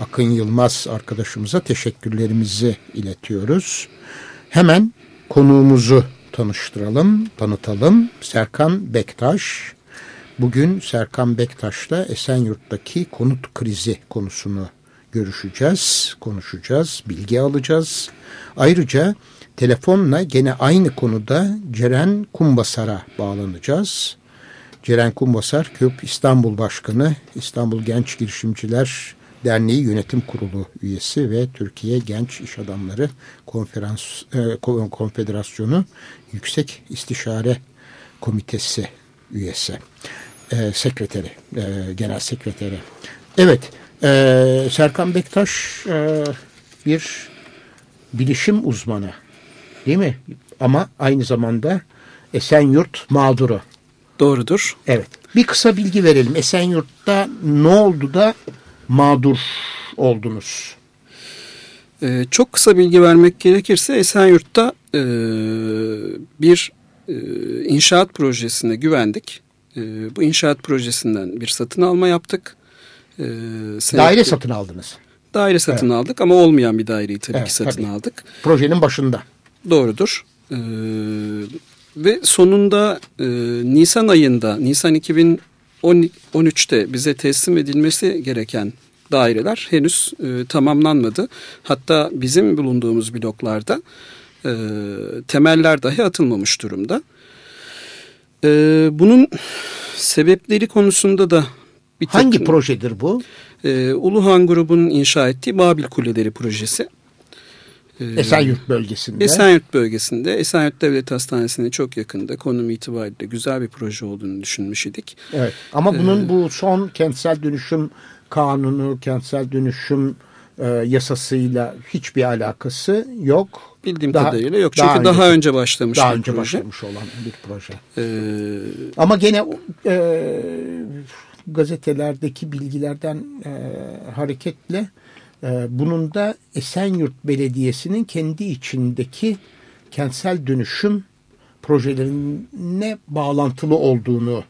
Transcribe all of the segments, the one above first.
Akın Yılmaz arkadaşımıza teşekkürlerimizi iletiyoruz. Hemen konuğumuzu tanıştıralım, tanıtalım. Serkan Bektaş. Bugün Serkan Bektaş'la Esenyurt'taki konut krizi konusunu görüşeceğiz, konuşacağız, bilgi alacağız. Ayrıca telefonla gene aynı konuda Ceren Kumbasar'a bağlanacağız. Ceren Kumbasar, KÖP İstanbul Başkanı, İstanbul Genç Girişimciler Derneği Yönetim Kurulu üyesi ve Türkiye Genç İş Adamları Konferans e, Konfederasyonu Yüksek İstişare Komitesi üyesi, e, sekreteri, e, genel sekreteri. Evet, e, Serkan Bektaş e, bir bilişim uzmanı değil mi? Ama aynı zamanda Esenyurt mağduru. Doğrudur. Evet. Bir kısa bilgi verelim. Esenyurt'ta ne oldu da mağdur oldunuz? Ee, çok kısa bilgi vermek gerekirse Esenyurt'ta e, bir e, inşaat projesine güvendik. E, bu inşaat projesinden bir satın alma yaptık. E, daire satın aldınız. Daire satın evet. aldık ama olmayan bir daireyi tabii evet, ki satın tabii. aldık. Projenin başında. Doğrudur. E, ve sonunda e, Nisan ayında, Nisan 2000 13'te bize teslim edilmesi gereken daireler henüz e, tamamlanmadı. Hatta bizim bulunduğumuz bloklarda e, temeller dahi atılmamış durumda. E, bunun sebepleri konusunda da bir Hangi takım, projedir bu? E, Uluhan grubunun inşa ettiği Babil Kuleleri projesi. Ee, Esenyurt bölgesinde. Esenyurt bölgesinde. Esenyurt Devlet Hastanesi'ne çok yakında konum itibariyle güzel bir proje olduğunu düşünmüş idik. Evet ama bunun ee, bu son kentsel dönüşüm kanunu, kentsel dönüşüm e, yasasıyla hiçbir alakası yok. Bildiğim daha, kadarıyla yok. Çünkü daha, daha önce, önce başlamış daha önce proje. başlamış olan bir proje. Ee, ama gene e, gazetelerdeki bilgilerden e, hareketle bunun da Esenyurt Belediyesi'nin kendi içindeki kentsel dönüşüm projelerine bağlantılı olduğunu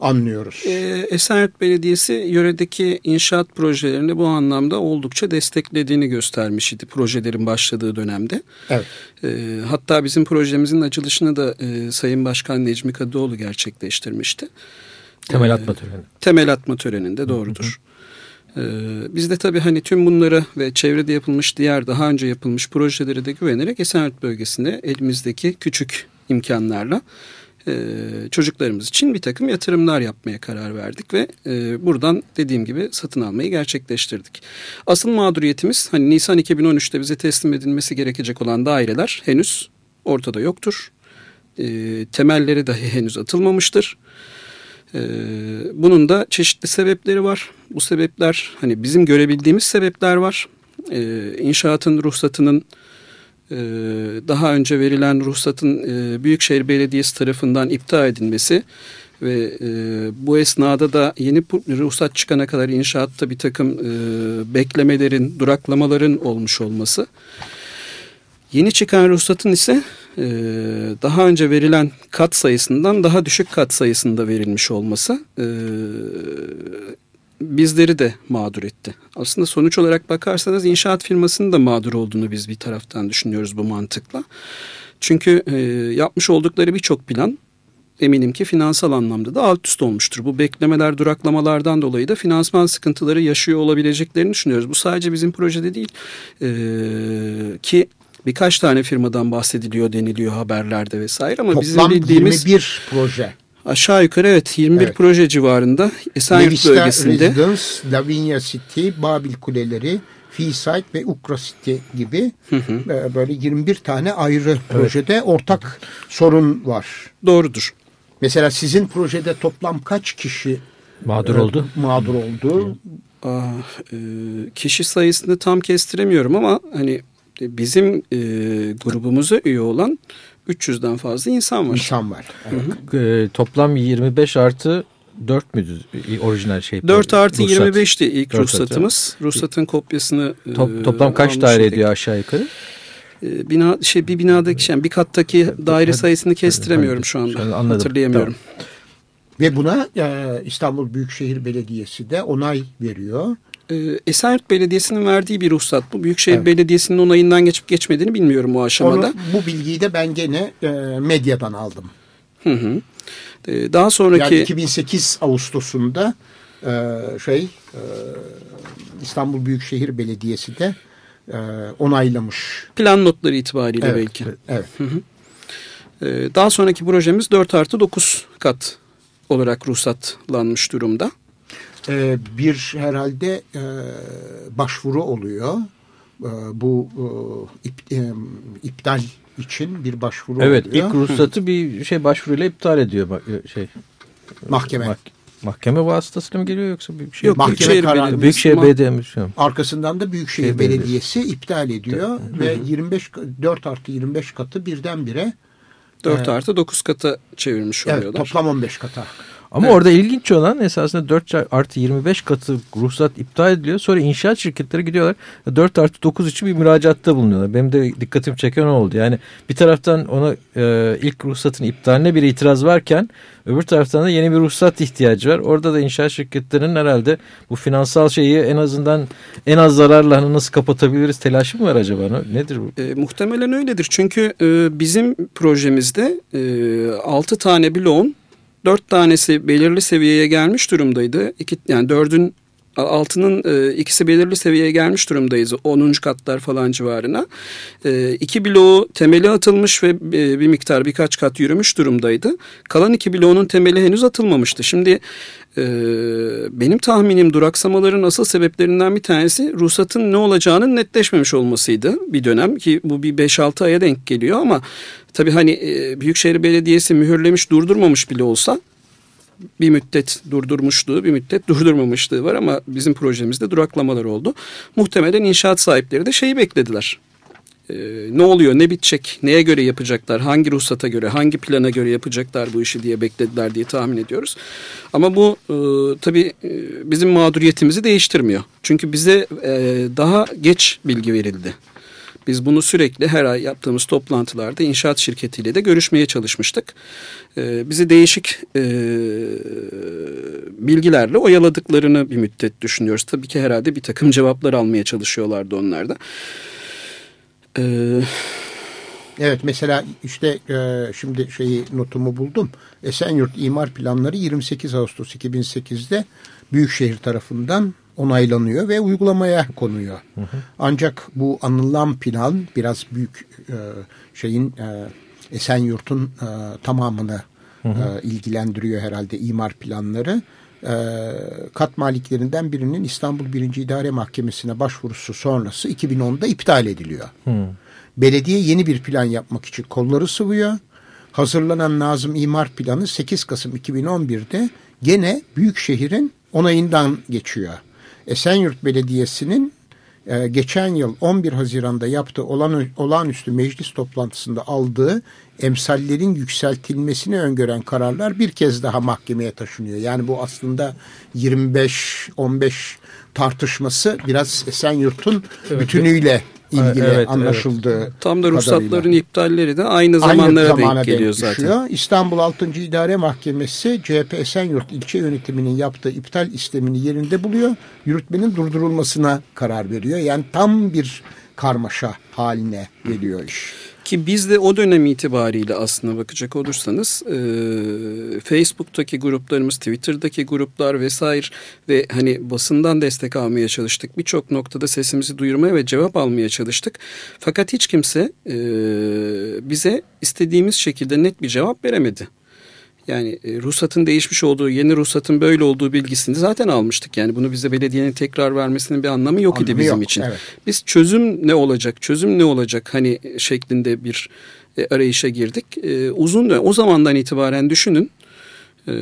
anlıyoruz. Ee, Esenyurt Belediyesi yöredeki inşaat projelerini bu anlamda oldukça desteklediğini göstermiş idi projelerin başladığı dönemde. Evet. Ee, hatta bizim projemizin açılışını da e, Sayın Başkan Necmi Kadıoğlu gerçekleştirmişti. Temel atma töreni. Temel atma töreninde doğrudur. Ee, biz de tabii hani tüm bunları ve çevrede yapılmış diğer daha önce yapılmış projelere de güvenerek Esenyurt bölgesinde elimizdeki küçük imkanlarla e, çocuklarımız için bir takım yatırımlar yapmaya karar verdik ve e, buradan dediğim gibi satın almayı gerçekleştirdik. Asıl mağduriyetimiz hani Nisan 2013'te bize teslim edilmesi gerekecek olan daireler henüz ortada yoktur. E, temelleri dahi henüz atılmamıştır. Ee, bunun da çeşitli sebepleri var. Bu sebepler hani bizim görebildiğimiz sebepler var. Ee, inşaatın ruhsatının e, daha önce verilen ruhsatın e, Büyükşehir Belediyesi tarafından iptal edilmesi ve e, bu esnada da yeni ruhsat çıkana kadar inşaatta bir takım beklemelerin, duraklamaların olmuş olması. Yeni çıkan ruhsatın ise e, daha önce verilen kat sayısından daha düşük kat sayısında verilmiş olması e, bizleri de mağdur etti. Aslında sonuç olarak bakarsanız inşaat firmasının da mağdur olduğunu biz bir taraftan düşünüyoruz bu mantıkla. Çünkü e, yapmış oldukları birçok plan eminim ki finansal anlamda da alt üst olmuştur. Bu beklemeler, duraklamalardan dolayı da finansman sıkıntıları yaşıyor olabileceklerini düşünüyoruz. Bu sadece bizim projede değil ee, ki birkaç tane firmadan bahsediliyor deniliyor haberlerde vesaire ama Toplam bizim bildiğimiz 21 proje. Aşağı yukarı evet 21 evet. proje civarında Esenyurt Nevista bölgesinde. Residence, Lavinia City, Babil Kuleleri, Feeside ve Ukra City gibi hı hı. E, böyle 21 tane ayrı evet. projede ortak sorun var. Doğrudur. Mesela sizin projede toplam kaç kişi mağdur e, oldu? Mağdur oldu. Ah, e, kişi sayısını tam kestiremiyorum ama hani bizim e, grubumuza üye olan 300'den fazla insan var. İnsan var. Evet. E, toplam 25 artı 4 müydü orijinal şey? 4 artı ruhsat. 25'ti ilk 4 ruhsatımız. Artı. Ruhsatın kopyasını Top, Toplam kaç daire ediyor aşağı yukarı? E, bina şey bir binadaki şey bir kattaki daire sayısını kestiremiyorum şu anda. Anladım. Hatırlayamıyorum. Tamam. Ve buna e, İstanbul Büyükşehir Belediyesi de onay veriyor. E, Esenyurt Belediyesi'nin verdiği bir ruhsat bu. Büyükşehir evet. Belediyesi'nin onayından geçip geçmediğini bilmiyorum bu aşamada. Onu, bu bilgiyi de ben gene e, medyadan aldım. Hı hı. E, daha sonraki... Yani 2008 Ağustos'unda e, şey e, İstanbul Büyükşehir Belediyesi de e, onaylamış. Plan notları itibariyle evet, belki. Evet. Hı hı. E, daha sonraki projemiz 4 artı 9 kat olarak ruhsatlanmış durumda. Ee, bir herhalde e, başvuru oluyor. E, bu e, ip, e, iptal için bir başvuru evet, oluyor. Evet ilk ruhsatı bir şey başvuruyla iptal ediyor e, şey. Mahkeme. Mah mahkeme vasıtasıyla mı geliyor yoksa bir şey? Yok, mahkeme Büyükşehir kararı. Büyükşehir Belediye Arkasından da Büyükşehir şey Belediyesi iptal ediyor ve 25 4 artı 25 katı birdenbire 4 artı 9 kata çevirmiş evet, oluyorlar. Toplam 15 kata. Ama evet. orada ilginç olan esasında 4 artı 25 katı ruhsat iptal ediliyor. Sonra inşaat şirketleri gidiyorlar 4 artı 9 için bir müracaatta bulunuyorlar. Benim de dikkatimi çeken oldu. Yani bir taraftan ona e, ilk ruhsatın iptaline bir itiraz varken öbür taraftan da yeni bir ruhsat ihtiyacı var. Orada da inşaat şirketlerinin herhalde bu finansal şeyi en azından en az zararla hani nasıl kapatabiliriz telaşı mı var acaba? Nedir bu? E, muhtemelen öyledir. Çünkü e, bizim projemizde e, 6 tane bloğun dört tanesi belirli seviyeye gelmiş durumdaydı. İki, yani dördün altının e, ikisi belirli seviyeye gelmiş durumdayız. 10. katlar falan civarına. E, iki bloğu temeli atılmış ve e, bir miktar birkaç kat yürümüş durumdaydı. Kalan iki bloğunun temeli henüz atılmamıştı. Şimdi e, benim tahminim duraksamaların asıl sebeplerinden bir tanesi ruhsatın ne olacağının netleşmemiş olmasıydı bir dönem ki bu bir 5-6 aya denk geliyor ama tabii hani e, Büyükşehir Belediyesi mühürlemiş durdurmamış bile olsa bir müddet durdurmuşluğu, bir müddet durdurmamışlığı var ama bizim projemizde duraklamalar oldu. Muhtemelen inşaat sahipleri de şeyi beklediler. Ee, ne oluyor, ne bitecek, neye göre yapacaklar, hangi ruhsata göre, hangi plana göre yapacaklar bu işi diye beklediler diye tahmin ediyoruz. Ama bu e, tabii e, bizim mağduriyetimizi değiştirmiyor. Çünkü bize e, daha geç bilgi verildi. Biz bunu sürekli her ay yaptığımız toplantılarda inşaat şirketiyle de görüşmeye çalışmıştık. Ee, bizi değişik e, bilgilerle oyaladıklarını bir müddet düşünüyoruz. Tabii ki herhalde bir takım cevaplar almaya çalışıyorlardı onlar da. Ee, evet mesela işte e, şimdi şeyi notumu buldum. Esenyurt imar planları 28 Ağustos 2008'de Büyükşehir tarafından onaylanıyor ve uygulamaya konuyor. Hı hı. Ancak bu anılan plan biraz büyük e, şeyin e, Esenyurt'un e, tamamını hı hı. E, ilgilendiriyor herhalde imar planları. E, kat maliklerinden birinin İstanbul 1. İdare Mahkemesi'ne başvurusu sonrası 2010'da iptal ediliyor. Hı. Belediye yeni bir plan yapmak için kolları sıvıyor. Hazırlanan Nazım İmar Planı 8 Kasım 2011'de gene Büyükşehir'in onayından geçiyor. Esenyurt Belediyesi'nin e, geçen yıl 11 Haziran'da yaptığı olan, olağanüstü meclis toplantısında aldığı emsallerin yükseltilmesini öngören kararlar bir kez daha mahkemeye taşınıyor. Yani bu aslında 25-15 tartışması biraz Esenyurt'un evet. bütünüyle ilgili evet, anlaşıldığı evet. Tam da ruhsatların kadarıyla. iptalleri de aynı zamanlara aynı denk geliyor denk zaten. İstanbul 6. İdare Mahkemesi CHP Esenyurt ilçe yönetiminin yaptığı iptal istemini yerinde buluyor. Yürütmenin durdurulmasına karar veriyor. Yani tam bir karmaşa haline geliyor iş. Ki biz de o dönem itibariyle aslına bakacak olursanız e, Facebook'taki gruplarımız, Twitter'daki gruplar vesaire ve hani basından destek almaya çalıştık. Birçok noktada sesimizi duyurmaya ve cevap almaya çalıştık. Fakat hiç kimse e, bize istediğimiz şekilde net bir cevap veremedi. Yani e, ruhsatın değişmiş olduğu, yeni ruhsatın böyle olduğu bilgisini zaten almıştık. Yani bunu bize belediyenin tekrar vermesinin bir anlamı yok Anlamı idi bizim yok, için. evet. Biz çözüm ne olacak, çözüm ne olacak hani şeklinde bir e, arayışa girdik. E, uzun o zamandan itibaren düşünün. E,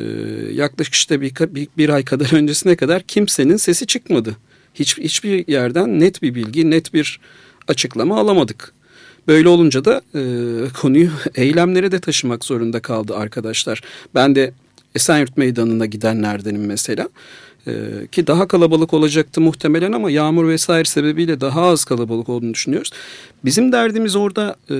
yaklaşık işte bir, bir, bir ay kadar öncesine kadar kimsenin sesi çıkmadı. Hiç, hiçbir yerden net bir bilgi, net bir açıklama alamadık. Böyle olunca da e, konuyu eylemlere de taşımak zorunda kaldı arkadaşlar. Ben de Esenyurt Meydanı'na gidenlerdenim mesela. E, ki daha kalabalık olacaktı muhtemelen ama yağmur vesaire sebebiyle daha az kalabalık olduğunu düşünüyoruz. Bizim derdimiz orada e,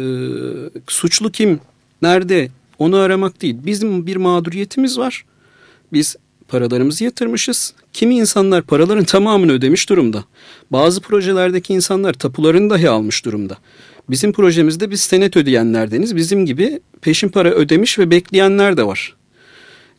suçlu kim, nerede onu aramak değil. Bizim bir mağduriyetimiz var. Biz paralarımızı yatırmışız. Kimi insanlar paraların tamamını ödemiş durumda. Bazı projelerdeki insanlar tapularını dahi almış durumda. Bizim projemizde biz senet ödeyenlerdeniz. Bizim gibi peşin para ödemiş ve bekleyenler de var.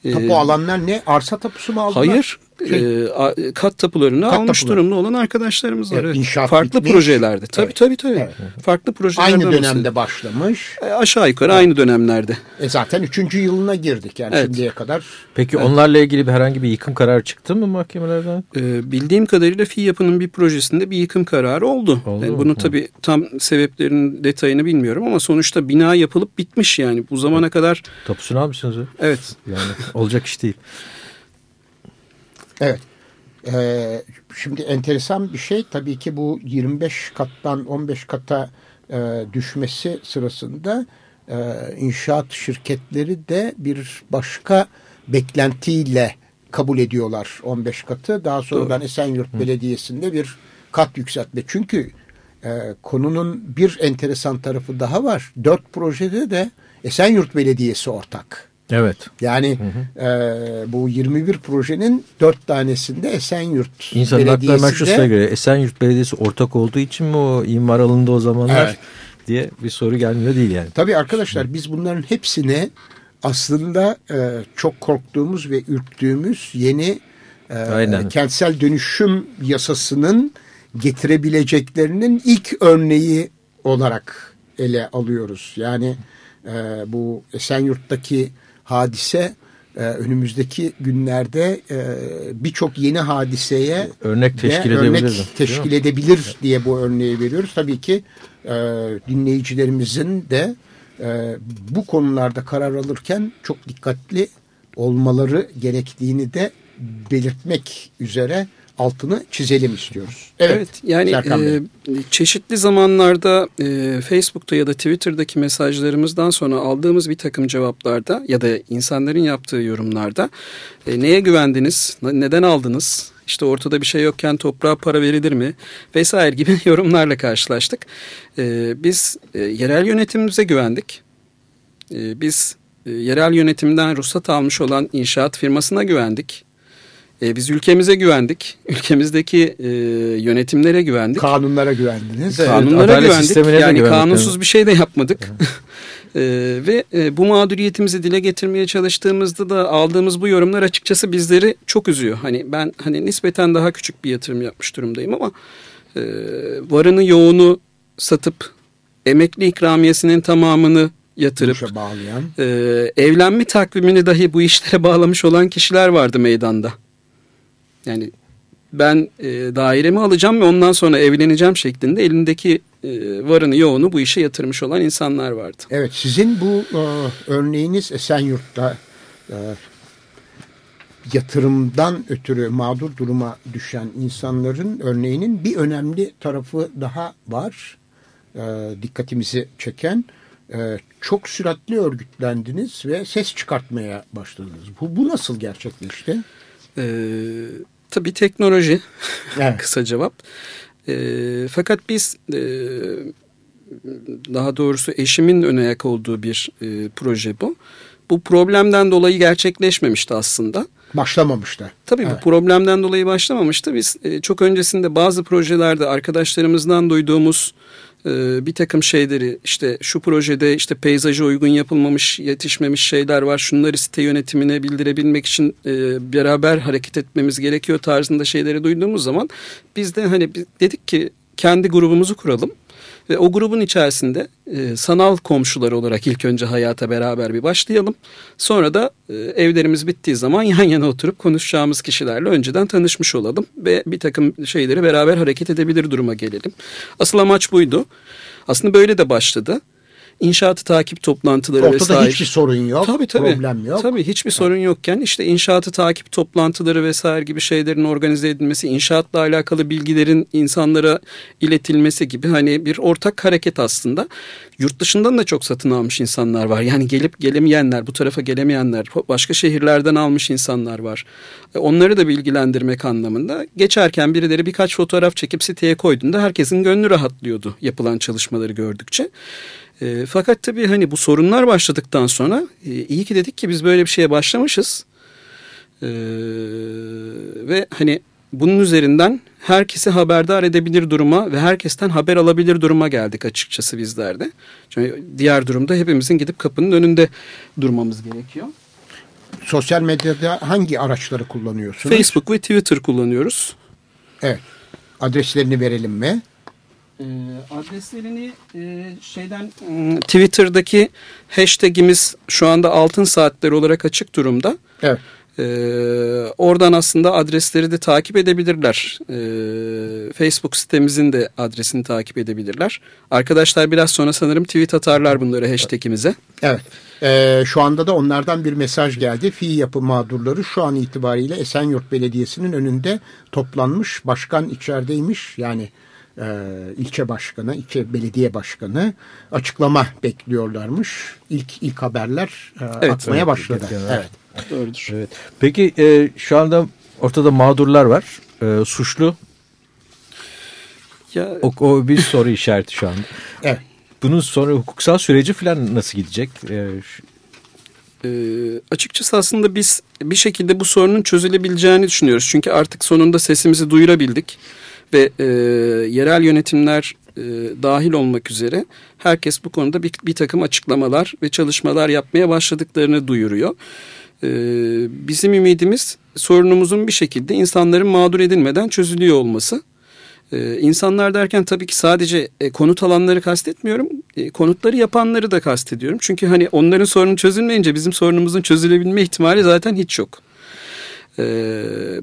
Tapu ee, alanlar ne? Arsa tapusu mu aldılar? Hayır. Şey, e, kat tapularını kat almış tapuları. durumda olan arkadaşlarımız var. Evet, inşaat Farklı bitmiş. projelerde. Tabii evet. tabii tabii. Evet. Farklı projelerde. Aynı dönemde başlamış. E, aşağı yukarı evet. aynı dönemlerde. E zaten üçüncü yılına girdik yani evet. şimdiye kadar. Peki evet. onlarla ilgili bir herhangi bir yıkım kararı çıktı mı mahkemelerden? E, bildiğim kadarıyla fi yapının bir projesinde bir yıkım kararı oldu. oldu yani bunu Hı. tabii tam sebeplerin detayını bilmiyorum ama sonuçta bina yapılıp bitmiş yani bu zamana kadar. Tapusunu almışsınız. Evet. Yani olacak iş değil. Evet. Ee, şimdi enteresan bir şey tabii ki bu 25 kattan 15 kata e, düşmesi sırasında e, inşaat şirketleri de bir başka beklentiyle kabul ediyorlar 15 katı. Daha sonradan Doğru. Esenyurt Hı. Belediyesi'nde bir kat yükseltme. Çünkü e, konunun bir enteresan tarafı daha var. Dört projede de Esenyurt Belediyesi ortak. Evet. Yani hı hı. E, bu 21 projenin 4 tanesinde Esenyurt İnsan Belediyesi de... şurasına göre Esenyurt Belediyesi ortak olduğu için mi o imar alındı o zamanlar evet. diye bir soru gelmiyor değil yani. Tabii arkadaşlar biz bunların hepsine aslında e, çok korktuğumuz ve ürktüğümüz yeni e, kentsel dönüşüm yasasının getirebileceklerinin ilk örneği olarak ele alıyoruz. Yani e, bu Esenyurt'taki hadise e, önümüzdeki günlerde e, birçok yeni hadiseye örnek teşkil örnek teşkil edebilir diye bu örneği veriyoruz. Tabii ki e, dinleyicilerimizin de e, bu konularda karar alırken çok dikkatli olmaları gerektiğini de belirtmek üzere altını çizelim istiyoruz. Evet, evet yani e, çeşitli zamanlarda e, Facebook'ta ya da Twitter'daki mesajlarımızdan sonra aldığımız bir takım cevaplarda ya da insanların yaptığı yorumlarda e, neye güvendiniz, neden aldınız, işte ortada bir şey yokken toprağa para verilir mi vesaire gibi yorumlarla karşılaştık. E, biz e, yerel yönetimimize güvendik. E, biz e, yerel yönetimden ruhsat almış olan inşaat firmasına güvendik. E, biz ülkemize güvendik. Ülkemizdeki e, yönetimlere güvendik. Kanunlara güvendiniz. Kanunlara evet, güvendik. Yani kanunsuz yani. bir şey de yapmadık. e, ve e, bu mağduriyetimizi dile getirmeye çalıştığımızda da aldığımız bu yorumlar açıkçası bizleri çok üzüyor. Hani ben hani nispeten daha küçük bir yatırım yapmış durumdayım ama e, varını yoğunu satıp emekli ikramiyesinin tamamını yatırıp bağlayan. E, evlenme takvimini dahi bu işlere bağlamış olan kişiler vardı meydanda. Yani ben e, dairemi alacağım ve ondan sonra evleneceğim şeklinde elindeki e, varını yoğunu bu işe yatırmış olan insanlar vardı. Evet sizin bu e, örneğiniz Esenyurt'ta e, yatırımdan ötürü mağdur duruma düşen insanların örneğinin bir önemli tarafı daha var. E, dikkatimizi çeken e, çok süratli örgütlendiniz ve ses çıkartmaya başladınız. Bu, bu nasıl gerçekleşti? Eee Tabii teknoloji evet. kısa cevap. E, fakat biz e, daha doğrusu eşimin ön ayak olduğu bir e, proje bu. Bu problemden dolayı gerçekleşmemişti aslında. Başlamamıştı. Tabii evet. bu problemden dolayı başlamamıştı. Biz e, çok öncesinde bazı projelerde arkadaşlarımızdan duyduğumuz bir takım şeyleri işte şu projede işte peyzaja uygun yapılmamış yetişmemiş şeyler var. Şunları site yönetimine bildirebilmek için e, beraber hareket etmemiz gerekiyor tarzında şeyleri duyduğumuz zaman biz de hani dedik ki kendi grubumuzu kuralım Ve o grubun içerisinde e, sanal komşular olarak ilk önce hayata beraber bir başlayalım. Sonra da e, evlerimiz bittiği zaman yan yana oturup konuşacağımız kişilerle önceden tanışmış olalım. Ve bir takım şeyleri beraber hareket edebilir duruma gelelim. Asıl amaç buydu. Aslında böyle de başladı inşaatı takip toplantıları Ortada vesaire. hiçbir sorun yok. Tabii, tabii. Problem yok. Tabii hiçbir evet. sorun yokken işte inşaatı takip toplantıları vesaire gibi şeylerin organize edilmesi, inşaatla alakalı bilgilerin insanlara iletilmesi gibi hani bir ortak hareket aslında. Yurt dışından da çok satın almış insanlar var. Yani gelip gelemeyenler, bu tarafa gelemeyenler, başka şehirlerden almış insanlar var. E, onları da bilgilendirmek anlamında geçerken birileri birkaç fotoğraf çekip siteye koyduğunda herkesin gönlü rahatlıyordu yapılan çalışmaları gördükçe. E, fakat tabii hani bu sorunlar başladıktan sonra e, iyi ki dedik ki biz böyle bir şeye başlamışız. E, ve hani bunun üzerinden herkesi haberdar edebilir duruma ve herkesten haber alabilir duruma geldik açıkçası bizlerde. Çünkü diğer durumda hepimizin gidip kapının önünde durmamız gerekiyor. Sosyal medyada hangi araçları kullanıyorsunuz? Facebook ve Twitter kullanıyoruz. Evet. Adreslerini verelim mi? E, adreslerini e, şeyden e, Twitter'daki hashtagimiz şu anda altın saatler olarak açık durumda. Evet. E, oradan aslında adresleri de takip edebilirler. E, Facebook sitemizin de adresini takip edebilirler. Arkadaşlar biraz sonra sanırım tweet atarlar bunları hashtagimize. Evet. Ee, şu anda da onlardan bir mesaj geldi. Fi yapı mağdurları şu an itibariyle Esenyurt Belediyesi'nin önünde toplanmış. Başkan içerideymiş. Yani e, ilçe başkanı, ilçe belediye başkanı açıklama bekliyorlarmış. İlk ilk haberler e, evet, atmaya evet, başladı. Evet. Doğrudur. Evet. Peki e, şu anda ortada mağdurlar var. E, suçlu ya, o, o bir soru işareti şu anda. Evet. Bunun sonra hukuksal süreci falan nasıl gidecek? Ee, e, açıkçası aslında biz bir şekilde bu sorunun çözülebileceğini düşünüyoruz. Çünkü artık sonunda sesimizi duyurabildik ve e, yerel yönetimler e, dahil olmak üzere herkes bu konuda bir, bir takım açıklamalar ve çalışmalar yapmaya başladıklarını duyuruyor. E, bizim ümidimiz sorunumuzun bir şekilde insanların mağdur edilmeden çözülüyor olması. Ee, insanlar derken tabii ki sadece e, konut alanları kastetmiyorum. E, konutları yapanları da kastediyorum. Çünkü hani onların sorunu çözülmeyince bizim sorunumuzun çözülebilme ihtimali zaten hiç yok e,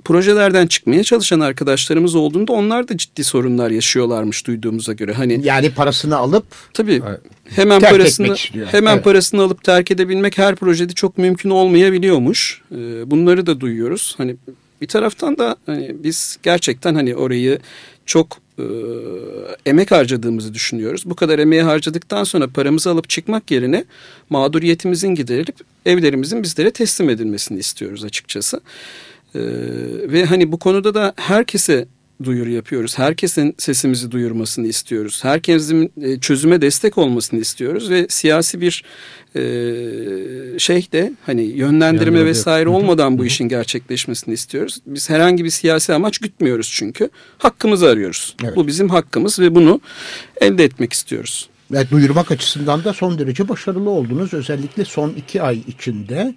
projelerden çıkmaya çalışan arkadaşlarımız olduğunda onlar da ciddi sorunlar yaşıyorlarmış duyduğumuza göre. Hani yani parasını alıp tabii hemen parasını hemen evet. parasını alıp terk edebilmek her projede çok mümkün olmayabiliyormuş. E, bunları da duyuyoruz. Hani bir taraftan da hani biz gerçekten hani orayı çok e, emek harcadığımızı düşünüyoruz. Bu kadar emeği harcadıktan sonra paramızı alıp çıkmak yerine mağduriyetimizin giderilip evlerimizin bizlere teslim edilmesini istiyoruz açıkçası. E, ve hani bu konuda da herkese duyuru yapıyoruz. Herkesin sesimizi duyurmasını istiyoruz. Herkesin e, çözüme destek olmasını istiyoruz ve siyasi bir e, şey de hani yönlendirme yani, vesaire yok. olmadan bu işin gerçekleşmesini istiyoruz. Biz herhangi bir siyasi amaç gütmüyoruz çünkü. Hakkımızı arıyoruz. Evet. Bu bizim hakkımız ve bunu elde etmek istiyoruz. Evet, duyurmak açısından da son derece başarılı oldunuz. Özellikle son iki ay içinde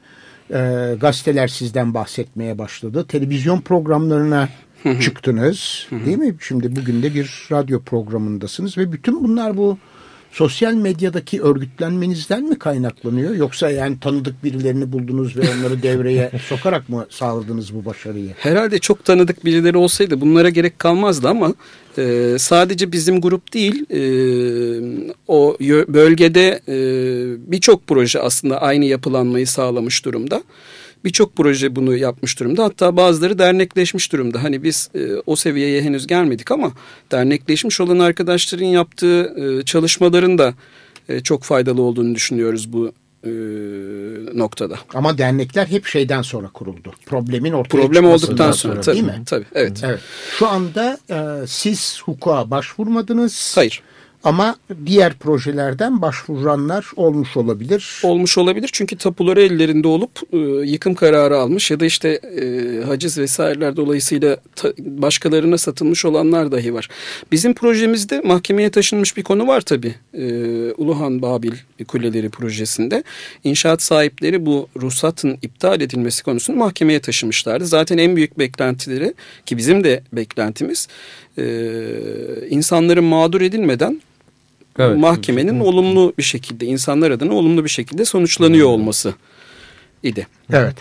e, gazeteler sizden bahsetmeye başladı. Televizyon programlarına çıktınız. değil mi? Şimdi bugün de bir radyo programındasınız ve bütün bunlar bu sosyal medyadaki örgütlenmenizden mi kaynaklanıyor? Yoksa yani tanıdık birilerini buldunuz ve onları devreye sokarak mı sağladınız bu başarıyı? Herhalde çok tanıdık birileri olsaydı bunlara gerek kalmazdı ama e, sadece bizim grup değil e, o bölgede e, birçok proje aslında aynı yapılanmayı sağlamış durumda. Birçok proje bunu yapmış durumda. Hatta bazıları dernekleşmiş durumda. Hani biz e, o seviyeye henüz gelmedik ama dernekleşmiş olan arkadaşların yaptığı e, çalışmaların da e, çok faydalı olduğunu düşünüyoruz bu e, noktada. Ama dernekler hep şeyden sonra kuruldu. Problemin ortaya Problem olduktan sonra, sonra tabii, değil mi? Tabii, evet. evet. Şu anda e, siz hukuka başvurmadınız. Hayır. Ama diğer projelerden başvuranlar olmuş olabilir. Olmuş olabilir çünkü tapuları ellerinde olup e, yıkım kararı almış ya da işte e, haciz vesaireler dolayısıyla ta, başkalarına satılmış olanlar dahi var. Bizim projemizde mahkemeye taşınmış bir konu var tabii. E, Uluhan Babil Kuleleri projesinde inşaat sahipleri bu ruhsatın iptal edilmesi konusunu mahkemeye taşımışlardı. Zaten en büyük beklentileri ki bizim de beklentimiz e, insanların mağdur edilmeden evet, mahkemenin evet. olumlu bir şekilde insanlar adına olumlu bir şekilde sonuçlanıyor olması idi. Evet.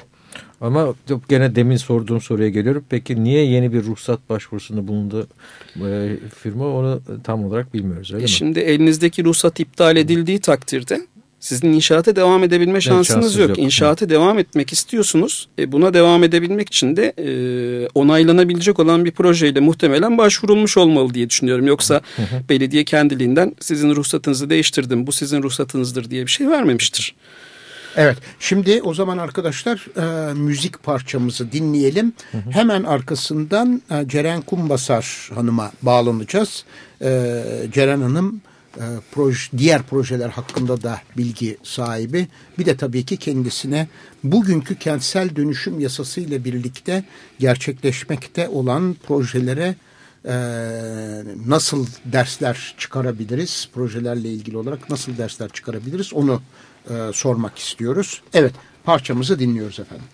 Ama gene demin sorduğum soruya geliyorum. Peki niye yeni bir ruhsat başvurusunda bulundu e, firma onu tam olarak bilmiyoruz öyle e mi? Şimdi elinizdeki ruhsat iptal edildiği takdirde sizin inşaata devam edebilme şansınız yok. yok. İnşaata devam etmek istiyorsunuz. E, buna devam edebilmek için de e, onaylanabilecek olan bir projeyle muhtemelen başvurulmuş olmalı diye düşünüyorum. Yoksa belediye kendiliğinden sizin ruhsatınızı değiştirdim, bu sizin ruhsatınızdır diye bir şey vermemiştir. Evet şimdi o zaman arkadaşlar e, müzik parçamızı dinleyelim. Hı hı. Hemen arkasından e, Ceren Kumbasar Hanım'a bağlanacağız. E, Ceren Hanım proje, diğer projeler hakkında da bilgi sahibi. Bir de tabii ki kendisine bugünkü kentsel dönüşüm yasası ile birlikte gerçekleşmekte olan projelere e, nasıl dersler çıkarabiliriz? Projelerle ilgili olarak nasıl dersler çıkarabiliriz? Onu e, sormak istiyoruz. Evet parçamızı dinliyoruz efendim.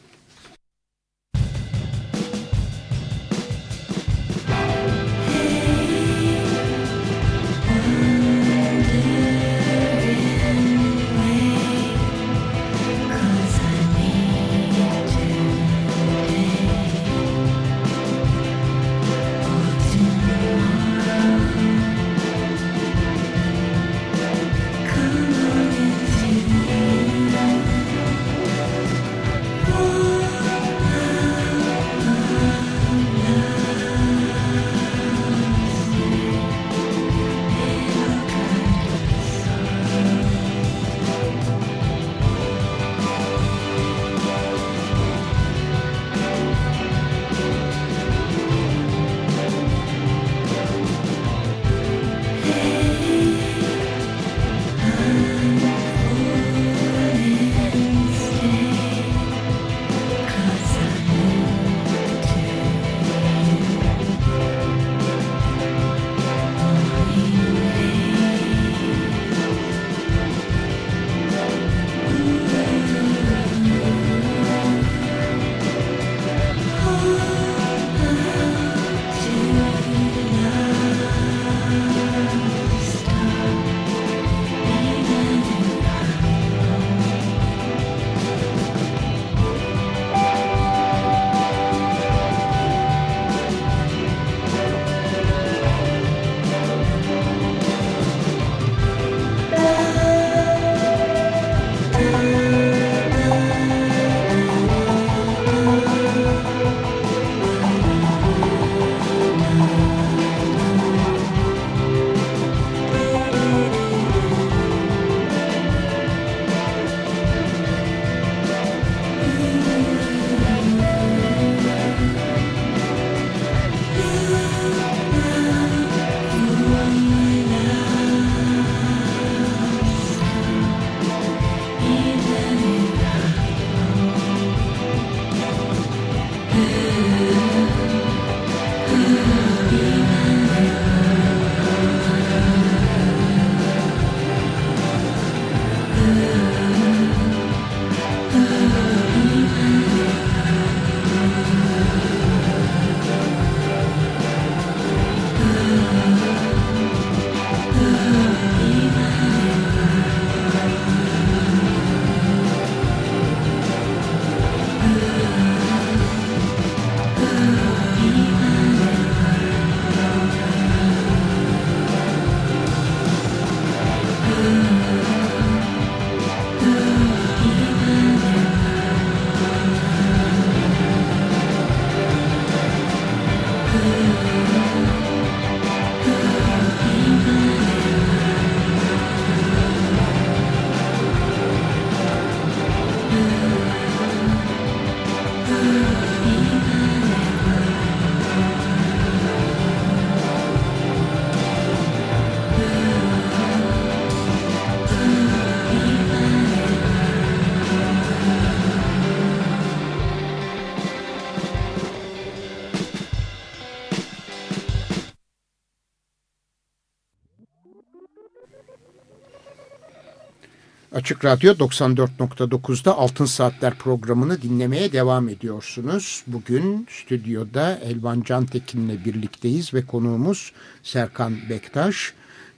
Açık Radyo 94.9'da Altın Saatler programını dinlemeye devam ediyorsunuz. Bugün stüdyoda Elvan Cantekin'le birlikteyiz ve konuğumuz Serkan Bektaş.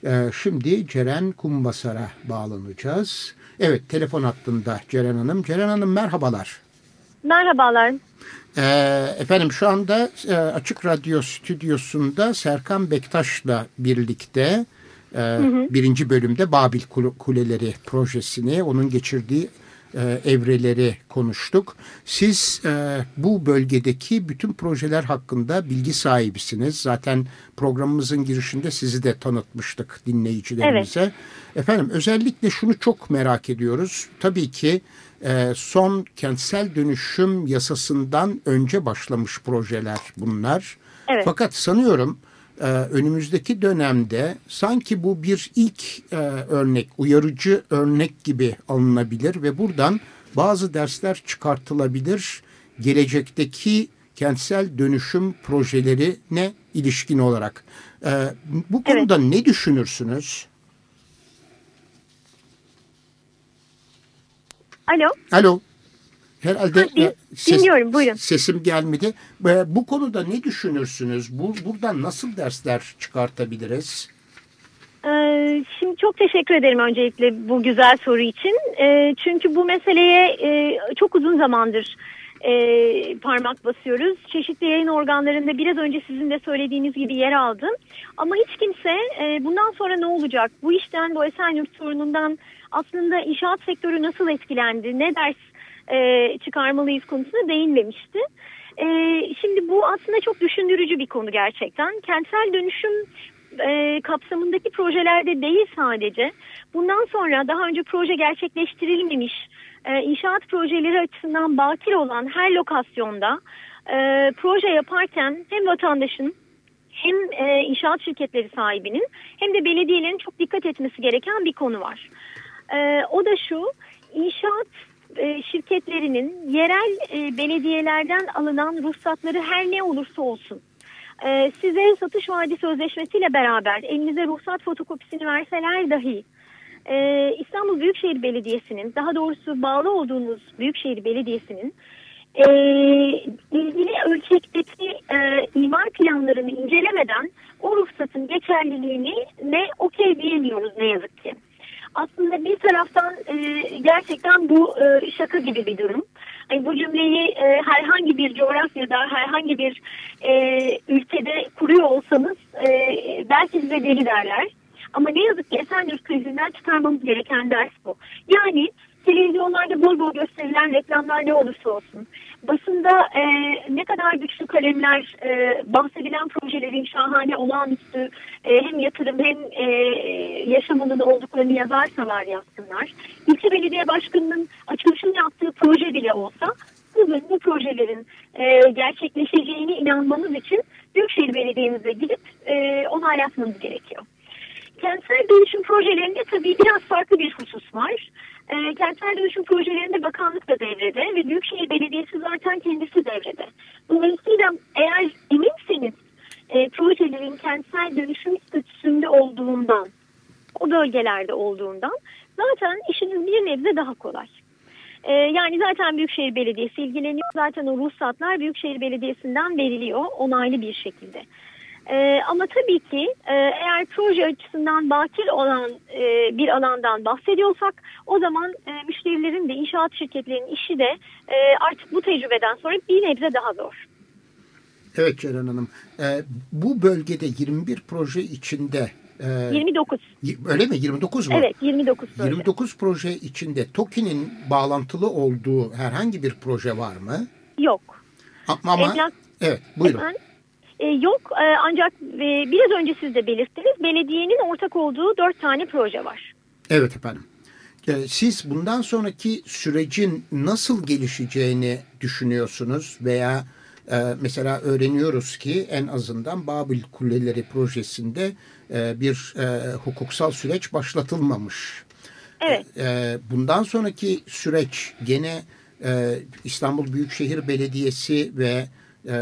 Ee, şimdi Ceren Kumbasar'a bağlanacağız. Evet telefon hattında Ceren Hanım. Ceren Hanım merhabalar. Merhabalar. Ee, efendim şu anda e, Açık Radyo stüdyosunda Serkan Bektaş'la birlikte e, hı hı. birinci bölümde Babil Kuleleri projesini, onun geçirdiği e, evreleri konuştuk. Siz e, bu bölgedeki bütün projeler hakkında bilgi sahibisiniz. Zaten programımızın girişinde sizi de tanıtmıştık dinleyicilerimize. Evet. Efendim özellikle şunu çok merak ediyoruz. Tabii ki e, son kentsel dönüşüm yasasından önce başlamış projeler bunlar. Evet. Fakat sanıyorum e, önümüzdeki dönemde sanki bu bir ilk e, örnek, uyarıcı örnek gibi alınabilir ve buradan bazı dersler çıkartılabilir. Gelecekteki kentsel dönüşüm projelerine ilişkin olarak. E, bu konuda evet. ne düşünürsünüz? Alo. Alo. Herhalde ha, ses, dinliyorum buyurun. Sesim gelmedi. Bu konuda ne düşünürsünüz? Bu, buradan nasıl dersler çıkartabiliriz? Ee, şimdi çok teşekkür ederim öncelikle bu güzel soru için. Ee, çünkü bu meseleye e, çok uzun zamandır e, parmak basıyoruz. Çeşitli yayın organlarında biraz önce sizin de söylediğiniz gibi yer aldım. Ama hiç kimse e, bundan sonra ne olacak? Bu işten, bu Esenyurt sorunundan aslında inşaat sektörü nasıl etkilendi? Ne ders e, çıkarmalıyız konusuna değinmemişti. E, şimdi bu aslında çok düşündürücü bir konu gerçekten. Kentsel dönüşüm e, kapsamındaki projelerde değil sadece. Bundan sonra daha önce proje gerçekleştirilmemiş e, inşaat projeleri açısından bakir olan her lokasyonda e, proje yaparken hem vatandaşın hem e, inşaat şirketleri sahibinin hem de belediyelerin çok dikkat etmesi gereken bir konu var. E, o da şu, inşaat e, şirketlerinin yerel e, belediyelerden alınan ruhsatları her ne olursa olsun e, size satış vaadi sözleşmesiyle beraber elinize ruhsat fotokopisini verseler dahi İstanbul Büyükşehir Belediyesi'nin daha doğrusu bağlı olduğunuz Büyükşehir Belediyesi'nin ilgili ölçekteki imar planlarını incelemeden o ruhsatın geçerliliğini ne okey diyemiyoruz ne yazık ki aslında bir taraftan e, gerçekten bu e, şaka gibi bir durum. Yani bu cümleyi e, herhangi bir coğrafyada, herhangi bir e, ülkede kuruyor olsanız e, belki size deli derler. Ama ne yazık ki Esenyurt krizinden çıkarmamız gereken ders bu. Yani televizyonlarda bol bol gösterilen reklamlar ne olursa olsun. Basında e, ne kadar güçlü kalemler e, bahsedilen projelerin şahane olağanüstü e, hem yatırım hem e, yaşamının olduklarını yazarsalar yazsınlar. İlçe belediye başkanının açılışını yaptığı proje bile olsa bugün bu projelerin e, gerçekleşeceğine inanmamız için Büyükşehir Belediye'mize gidip e, onaylatmamız gerekiyor. Kentsel dönüşüm projelerinde tabii biraz farklı bir husus var. E, kentsel dönüşüm projelerinde bakanlık da devrede ve Büyükşehir Belediyesi zaten kendisi devrede. Dolayısıyla eğer eminseniz e, projelerin kentsel dönüşüm statüsünde olduğundan, o bölgelerde olduğundan zaten işiniz bir nebze daha kolay. E, yani zaten Büyükşehir Belediyesi ilgileniyor. Zaten o ruhsatlar Büyükşehir Belediyesi'nden veriliyor onaylı bir şekilde. E, ama tabii ki e, eğer proje açısından bakir olan e, bir alandan bahsediyorsak o zaman e, müşterilerin de inşaat şirketlerinin işi de e, artık bu tecrübeden sonra bir nebze daha zor. Evet Ceren Hanım. E, bu bölgede 21 proje içinde e, 29. Öyle mi? 29 mu? Evet 29 proje. 29 proje içinde TOKİ'nin bağlantılı olduğu herhangi bir proje var mı? Yok. Ama, Emlak, evet buyurun. Efendim? E, yok e, ancak e, biraz önce siz de belirttiniz belediyenin ortak olduğu dört tane proje var. Evet efendim. E, siz bundan sonraki sürecin nasıl gelişeceğini düşünüyorsunuz veya e, mesela öğreniyoruz ki en azından Babil Kuleleri projesinde e, bir e, hukuksal süreç başlatılmamış. Evet. E, bundan sonraki süreç gene e, İstanbul Büyükşehir Belediyesi ve e,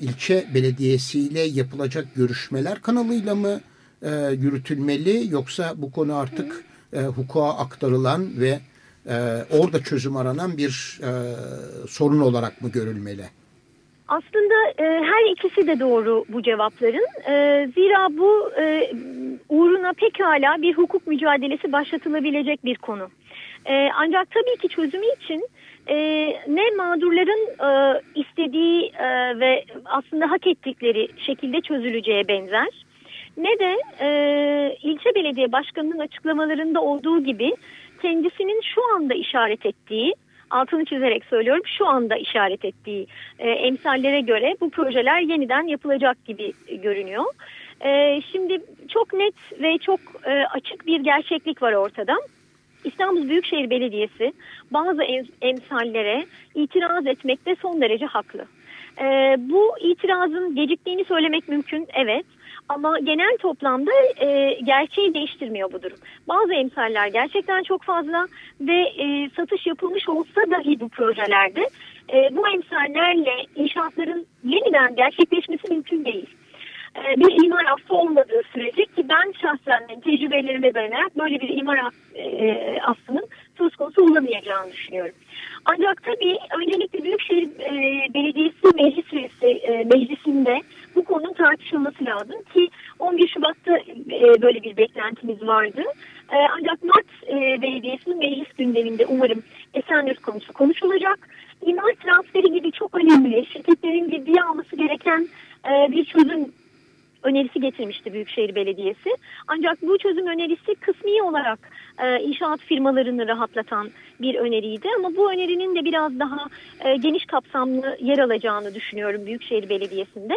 ilçe belediyesiyle yapılacak görüşmeler kanalıyla mı e, yürütülmeli yoksa bu konu artık e, hukuka aktarılan ve e, orada çözüm aranan bir e, sorun olarak mı görülmeli? Aslında e, her ikisi de doğru bu cevapların. E, zira bu e, uğruna pekala bir hukuk mücadelesi başlatılabilecek bir konu. E, ancak tabii ki çözümü için e, ne mağdurların e, istediği e, ve aslında hak ettikleri şekilde çözüleceğe benzer ne de e, ilçe belediye başkanının açıklamalarında olduğu gibi kendisinin şu anda işaret ettiği altını çizerek söylüyorum şu anda işaret ettiği e, emsallere göre bu projeler yeniden yapılacak gibi görünüyor. E, şimdi çok net ve çok e, açık bir gerçeklik var ortada. İstanbul Büyükşehir Belediyesi bazı emsallere itiraz etmekte son derece haklı. E, bu itirazın geciktiğini söylemek mümkün evet ama genel toplamda e, gerçeği değiştirmiyor bu durum. Bazı emsaller gerçekten çok fazla ve e, satış yapılmış olsa dahi bu projelerde e, bu emsallerle inşaatların yeniden gerçekleşmesi mümkün değil. E, bir imar affı olmadığı sürece ki ben şahsen tecrübelerime dayanarak böyle bir imar e, affının söz konusu olamayacağını düşünüyorum. Ancak tabii öncelikle Büyükşehir e, Belediyesi Meclis Üyesi e, Meclisi'nde bu konunun tartışılması lazım ki 11 Şubat'ta e, böyle bir beklentimiz vardı. E, ancak Mart e, Belediyesi'nin meclis gündeminde umarım Esenyurt konusu konuşulacak. İmar transferi gibi çok önemli, şirketlerin ciddiye alması gereken e, bir çözüm önerisi getirmişti Büyükşehir Belediyesi. Ancak bu çözüm önerisi kısmi olarak e, inşaat firmalarını rahatlatan bir öneriydi. Ama bu önerinin de biraz daha e, geniş kapsamlı yer alacağını düşünüyorum Büyükşehir Belediyesi'nde.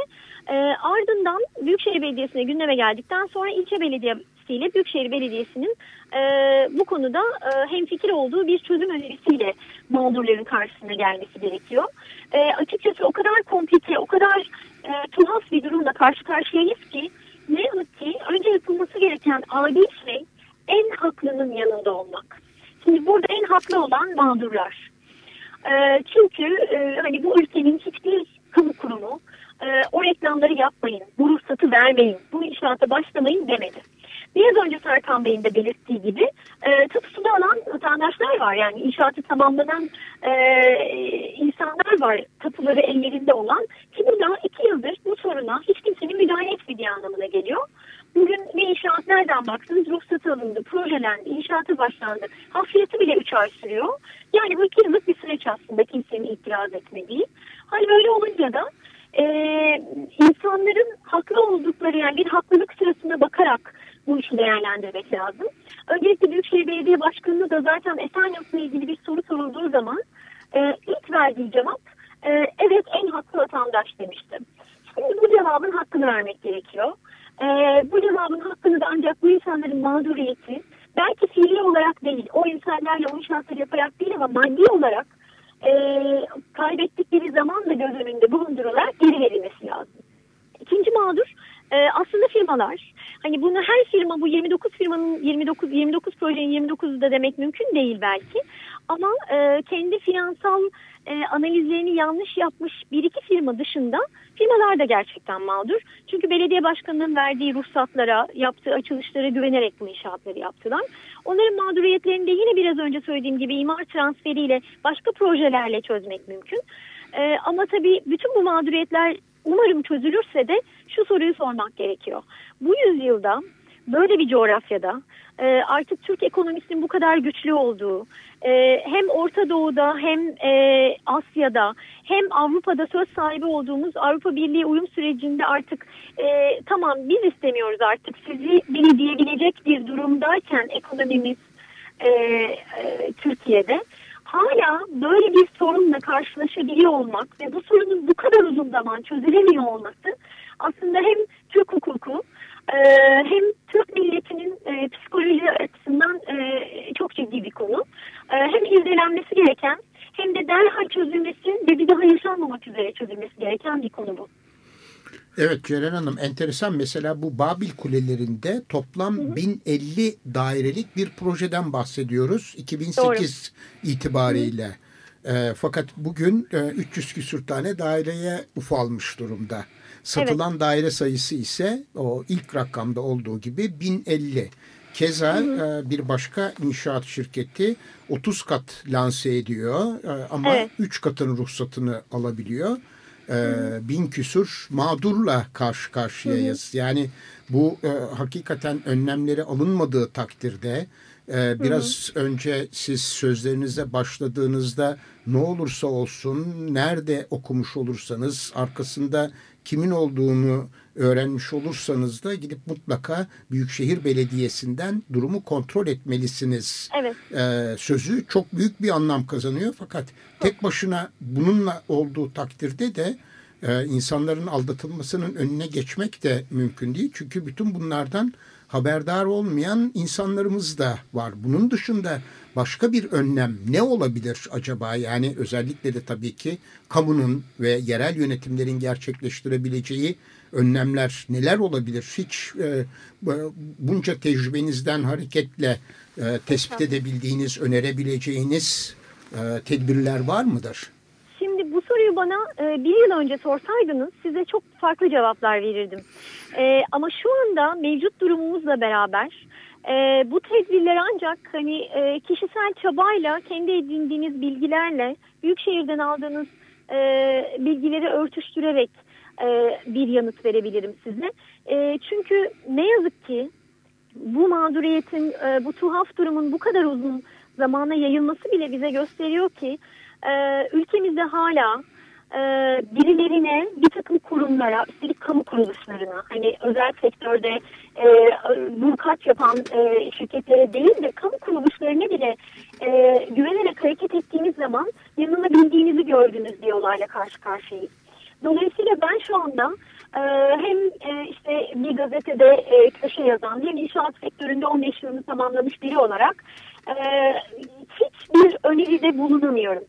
E, ardından Büyükşehir Belediyesi'ne gündeme geldikten sonra ilçe belediyesiyle Büyükşehir Belediyesi'nin e, bu konuda e, hemfikir olduğu bir çözüm önerisiyle mağdurların karşısına gelmesi gerekiyor. E, açıkçası o kadar komplike, o kadar e, tuhaf bir durumla karşı karşıyayız ki ne yazık ki önce yapılması gereken adi şey en haklının yanında olmak. Şimdi burada en haklı olan mağdurlar. E, çünkü e, hani bu ülkenin hiçbir kamu kurumu e, o reklamları yapmayın, bu ruhsatı vermeyin, bu inşaata başlamayın demedi. Biraz önce Serkan Bey'in de belirttiği gibi e, tapusunu alan vatandaşlar var. Yani inşaatı tamamlanan e, insanlar var tapuları ellerinde olan ki bu da iki soruna hiç kimsenin müdahale etmediği anlamına geliyor. Bugün bir inşaat nereden baktınız ruhsatı alındı, projelendi, inşaatı başlandı. Hafriyatı bile 3 ay sürüyor. Yani bu iki yıllık bir süreç aslında kimsenin itiraz etmediği. Hal böyle olunca da e, insanların haklı oldukları yani bir haklılık sırasında bakarak bu işi değerlendirmek lazım. Öncelikle Büyükşehir Belediye Başkanı'na da zaten Esenyurt'la ilgili bir soru sorulduğu zaman e, ilk verdiği cevap e, evet en haklı vatandaş demiştim. Şimdi bu cevabın hakkını vermek gerekiyor. E, bu cevabın hakkını da ancak bu insanların mağduriyeti belki fiili olarak değil, o insanlarla o inşaatları yaparak değil ama maddi olarak e, kaybettikleri zaman da göz önünde bulundurularak geri verilmesi lazım. İkinci mağdur e, aslında firmalar. Hani bunu her firma bu 29 firmanın 29 29 projenin 29'u da demek mümkün değil belki. Ama e, kendi finansal e, analizlerini yanlış yapmış bir iki firma dışında firmalar da gerçekten mağdur. Çünkü belediye başkanının verdiği ruhsatlara, yaptığı açılışlara güvenerek bu inşaatları yaptılar. Onların mağduriyetlerini de yine biraz önce söylediğim gibi imar transferiyle başka projelerle çözmek mümkün. E, ama tabii bütün bu mağduriyetler umarım çözülürse de şu soruyu sormak gerekiyor. Bu yüzyılda böyle bir coğrafyada e, artık Türk ekonomisinin bu kadar güçlü olduğu e, hem Orta Doğu'da hem e, Asya'da hem Avrupa'da söz sahibi olduğumuz Avrupa Birliği uyum sürecinde artık tamam biz istemiyoruz artık sizi biri diyebilecek bir durumdayken ekonomimiz Türkiye'de hala böyle bir sorunla karşılaşabiliyor olmak ve bu sorunun bu kadar uzun zaman çözülemiyor olması aslında hem Türk hukuku e, hem Türk milletinin e, psikoloji açısından e, çok ciddi bir konu. Hem izlenmesi gereken hem de derhal çözülmesi ve bir daha yaşanmamak üzere çözülmesi gereken bir konu bu. Evet Ceren Hanım enteresan mesela bu Babil Kulelerinde toplam hı hı. 1050 dairelik bir projeden bahsediyoruz 2008 Doğru. itibariyle. E, fakat bugün e, 300 küsür tane daireye ufalmış durumda. Satılan evet. daire sayısı ise o ilk rakamda olduğu gibi 1050. Keza. E, bir başka inşaat şirketi 30 kat lanse ediyor e, ama evet. 3 katın ruhsatını alabiliyor. e, bin küsur mağdurla karşı karşıyayız. Hı hı. Yani bu e, hakikaten önlemleri alınmadığı takdirde e, biraz hı hı. önce siz sözlerinize başladığınızda ne olursa olsun nerede okumuş olursanız arkasında kimin olduğunu öğrenmiş olursanız da gidip mutlaka Büyükşehir Belediyesi'nden durumu kontrol etmelisiniz. Evet. Ee, sözü çok büyük bir anlam kazanıyor fakat tek başına bununla olduğu takdirde de e, insanların aldatılmasının önüne geçmek de mümkün değil. Çünkü bütün bunlardan haberdar olmayan insanlarımız da var. Bunun dışında başka bir önlem ne olabilir acaba? Yani özellikle de tabii ki kamunun ve yerel yönetimlerin gerçekleştirebileceği önlemler neler olabilir? Hiç e, bunca tecrübenizden hareketle e, tespit edebildiğiniz, önerebileceğiniz e, tedbirler var mıdır? Bana e, bir yıl önce sorsaydınız size çok farklı cevaplar verirdim. E, ama şu anda mevcut durumumuzla beraber e, bu tedbirler ancak hani e, kişisel çabayla kendi edindiğiniz bilgilerle büyük şehirden aldığınız e, bilgileri örtüştürerek e, bir yanıt verebilirim size. E, çünkü ne yazık ki bu mağduriyetin, e, bu tuhaf durumun bu kadar uzun zamana yayılması bile bize gösteriyor ki e, ülkemizde hala e, birilerine bir takım kurumlara, üstelik kamu kuruluşlarına, hani özel sektörde e, vurkaç yapan e, şirketlere değil de kamu kuruluşlarına bile e, güvenerek hareket ettiğiniz zaman yanılabildiğinizi gördüğünüz bir olayla karşı karşıyayız. Dolayısıyla ben şu anda e, hem e, işte bir gazetede e, köşe yazan hem inşaat sektöründe 15 yılını tamamlamış biri olarak e, hiçbir öneride bulunamıyorum.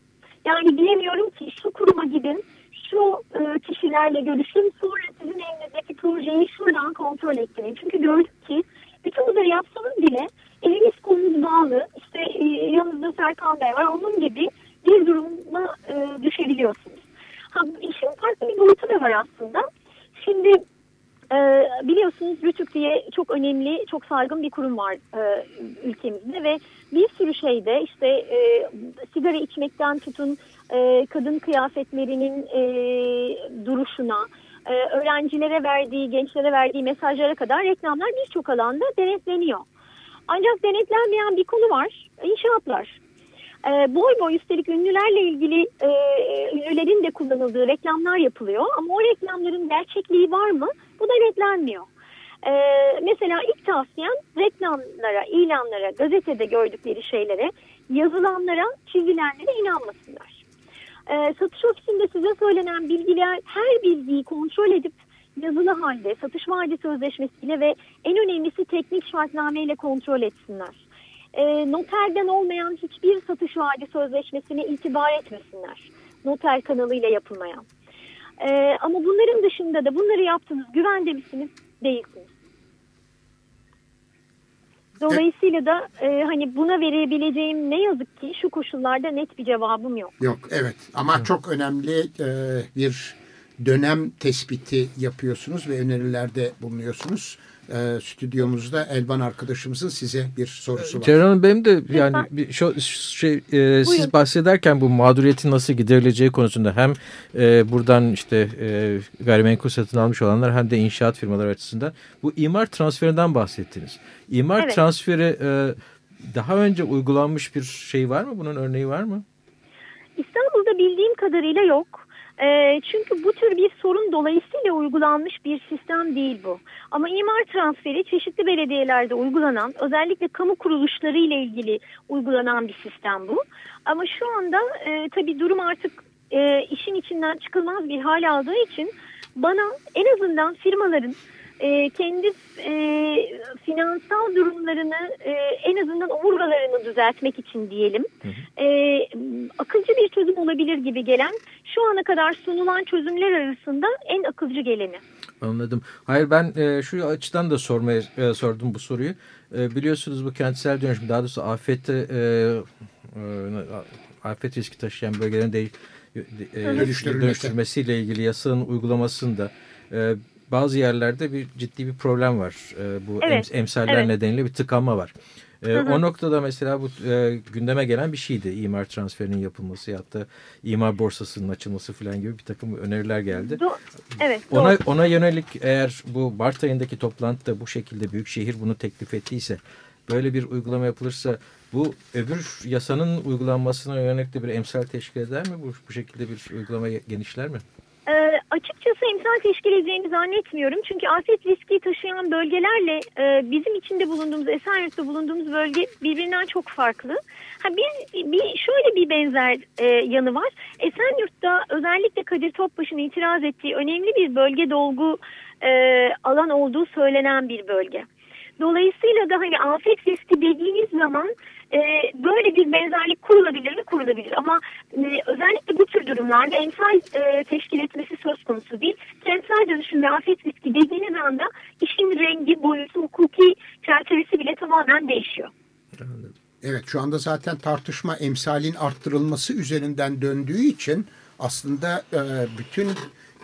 Yani diyemiyorum ki şu kuruma gidin, şu e, kişilerle görüşün, sonra sizin elinizdeki projeyi şuradan kontrol ettirin. Çünkü gördük ki bütün bunları yapsanız bile eliniz kolunuz bağlı, işte e, yanınızda Serkan Bey var, onun gibi bir duruma e, düşebiliyorsunuz. Ha, işin farklı bir boyutu da var aslında. Şimdi e, biliyorsunuz Rütük diye çok önemli, çok saygın bir kurum var e, ülkemizde ve bir sürü şeyde işte e, sigara içmekten tutun e, kadın kıyafetlerinin e, duruşuna, e, öğrencilere verdiği, gençlere verdiği mesajlara kadar reklamlar birçok alanda denetleniyor. Ancak denetlenmeyen bir konu var, inşaatlar. E, boy boy üstelik ünlülerle ilgili e, ünlülerin de kullanıldığı reklamlar yapılıyor. Ama o reklamların gerçekliği var mı? Bu denetlenmiyor. E, mesela ilk tavsiyem reklamlara, ilanlara, gazetede gördükleri şeylere, yazılanlara, çizilenlere inanmasınlar. E, satış ofisinde size söylenen bilgiler her bilgiyi kontrol edip yazılı halde satış vaadi sözleşmesiyle ve en önemlisi teknik şartnameyle kontrol etsinler e, noterden olmayan hiçbir satış vaadi sözleşmesine itibar etmesinler. Noter kanalıyla yapılmayan. E, ama bunların dışında da bunları yaptınız güvende misiniz? Değilsiniz. Dolayısıyla da e, hani buna verebileceğim ne yazık ki şu koşullarda net bir cevabım yok. Yok evet ama çok önemli e, bir dönem tespiti yapıyorsunuz ve önerilerde bulunuyorsunuz e, stüdyomuzda Elvan arkadaşımızın size bir sorusu var. Ceren Hanım benim de yani bir şu, şey e, siz bahsederken bu mağduriyetin nasıl giderileceği konusunda hem e, buradan işte e, gayrimenkul satın almış olanlar hem de inşaat firmaları açısından bu imar transferinden bahsettiniz. İmar evet. transferi e, daha önce uygulanmış bir şey var mı? Bunun örneği var mı? İstanbul'da bildiğim kadarıyla yok. E, çünkü bu tür bir sorun dolayısıyla uygulanmış bir sistem değil bu. Ama imar transferi çeşitli belediyelerde uygulanan, özellikle kamu kuruluşları ile ilgili uygulanan bir sistem bu. Ama şu anda e, tabii durum artık e, işin içinden çıkılmaz bir hal aldığı için bana en azından firmaların e, kendi e, finansal durumlarını e, en azından omurgalarını düzeltmek için diyelim hı hı. E, akılcı bir çözüm olabilir gibi gelen şu ana kadar sunulan çözümler arasında en akılcı geleni. Anladım. Hayır ben e, şu açıdan da sormaya e, sordum bu soruyu. E, biliyorsunuz bu kentsel dönüşüm daha doğrusu afette e, e, afet riski taşıyan bölgelerin de, e, dönüştürmesiyle ilgili yasanın uygulamasında e, bazı yerlerde bir ciddi bir problem var. E, bu evet, emsaller evet. nedeniyle bir tıkanma var. E, hı hı. O noktada mesela bu e, gündeme gelen bir şeydi. İmar transferinin yapılması ya da imar borsasının açılması falan gibi bir takım öneriler geldi. Do evet. Ona, doğru. ona yönelik eğer bu Mart ayındaki toplantıda bu şekilde Büyükşehir bunu teklif ettiyse böyle bir uygulama yapılırsa bu öbür yasanın uygulanmasına yönelik de bir emsal teşkil eder mi? Bu, bu şekilde bir uygulama genişler mi? E, açıkçası emsal teşkil edeceğini zannetmiyorum. Çünkü afet riski taşıyan bölgelerle e, bizim içinde bulunduğumuz, Esenyurt'ta bulunduğumuz bölge birbirinden çok farklı. Ha, bir, bir Şöyle bir benzer e, yanı var. Esenyurt'ta özellikle Kadir Topbaş'ın itiraz ettiği önemli bir bölge dolgu e, alan olduğu söylenen bir bölge. Dolayısıyla da hani afet riski dediğiniz zaman e, böyle bir benzerlik kurulabilir mi? Kurulabilir. Ama e, özellikle bu tür durumlarda emsal e, teşkil etmesi söz konusu değil. Kentsel dönüşüm ve afet riski dediğiniz anda işin rengi, boyutu, hukuki çerçevesi bile tamamen değişiyor. Evet şu anda zaten tartışma emsalin arttırılması üzerinden döndüğü için aslında e, bütün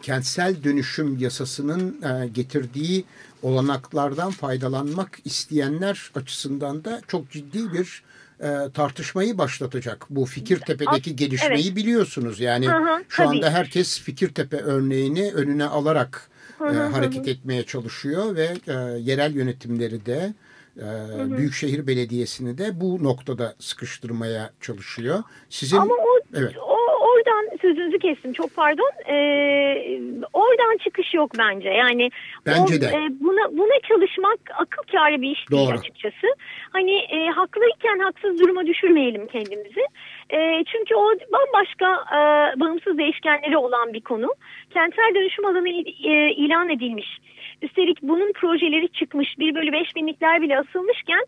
kentsel dönüşüm yasasının e, getirdiği olanaklardan faydalanmak isteyenler açısından da çok ciddi bir e, tartışmayı başlatacak. Bu Fikirtepe'deki gelişmeyi evet. biliyorsunuz. Yani hı hı, şu tabii. anda herkes Fikirtepe örneğini önüne alarak hı hı, e, hareket hı. etmeye çalışıyor ve e, yerel yönetimleri de e, Büyükşehir Belediyesi'ni de bu noktada sıkıştırmaya çalışıyor. Sizin Ama o, evet. o oradan sözünüzü kestim çok pardon. Ee, oradan çıkış yok bence. Yani bence o, de. E, buna buna çalışmak akıl kârı bir iş değil Doğru. açıkçası. Hani e, haklıyken haksız duruma düşürmeyelim kendimizi. E, çünkü o bambaşka e, bağımsız değişkenleri olan bir konu. Kentsel dönüşüm alanı e, ilan edilmiş Üstelik bunun projeleri çıkmış. 1 bölü 5 binlikler bile asılmışken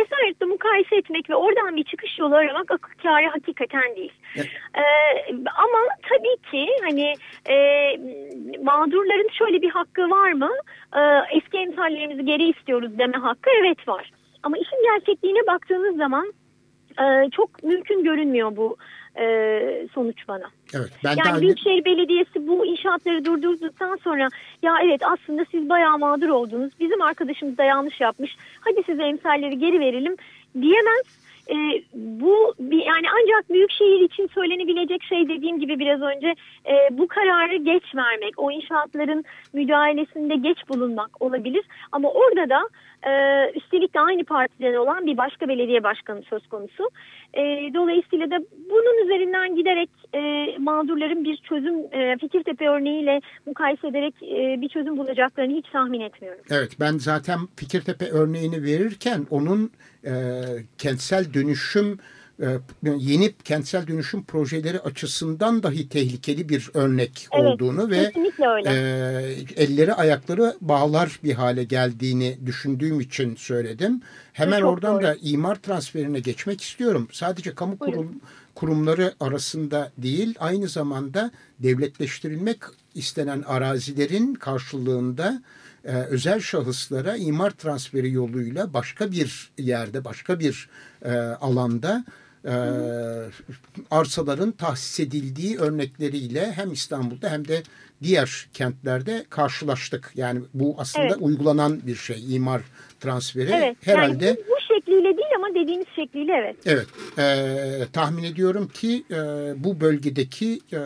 Esenyurt'ta mukayese etmek ve oradan bir çıkış yolu aramak akıl kârı hakikaten değil. Evet. Ee, ama tabii ki hani e, mağdurların şöyle bir hakkı var mı? Ee, eski emsallerimizi geri istiyoruz deme hakkı evet var. Ama işin gerçekliğine baktığınız zaman e, çok mümkün görünmüyor bu e, sonuç bana. Evet, ben yani daha... Büyükşehir Belediyesi bu inşaatları durdurduktan sonra ya evet aslında siz bayağı mağdur oldunuz. Bizim arkadaşımız da yanlış yapmış. Hadi size emsalleri geri verelim diyemez. E, bu bir, yani ancak büyükşehir için söylenebilecek şey dediğim gibi biraz önce e, bu kararı geç vermek, o inşaatların müdahalesinde geç bulunmak olabilir. Ama orada da e, üstelik de aynı partiden olan bir başka belediye başkanı söz konusu. E, dolayısıyla da bunun üzerinden giderek e, mağdurların bir çözüm e, Fikirtepe örneğiyle mukayese ederek e, bir çözüm bulacaklarını hiç tahmin etmiyorum. Evet ben zaten Fikirtepe örneğini verirken onun e, kentsel dönüşüm e, yeni kentsel dönüşüm projeleri açısından dahi tehlikeli bir örnek evet, olduğunu ve e, elleri ayakları bağlar bir hale geldiğini düşündüğüm için söyledim. Hemen Çok oradan doğru. da imar transferine geçmek istiyorum. Sadece kamu kurum, kurumları arasında değil aynı zamanda devletleştirilmek istenen arazilerin karşılığında e, özel şahıslara imar transferi yoluyla başka bir yerde, başka bir e, alanda e, arsaların tahsis edildiği örnekleriyle hem İstanbul'da hem de diğer kentlerde karşılaştık. Yani bu aslında evet. uygulanan bir şey imar transferi. Evet, Herhalde yani bu şekliyle değil ama dediğiniz şekliyle evet. Evet. E, tahmin ediyorum ki e, bu bölgedeki e,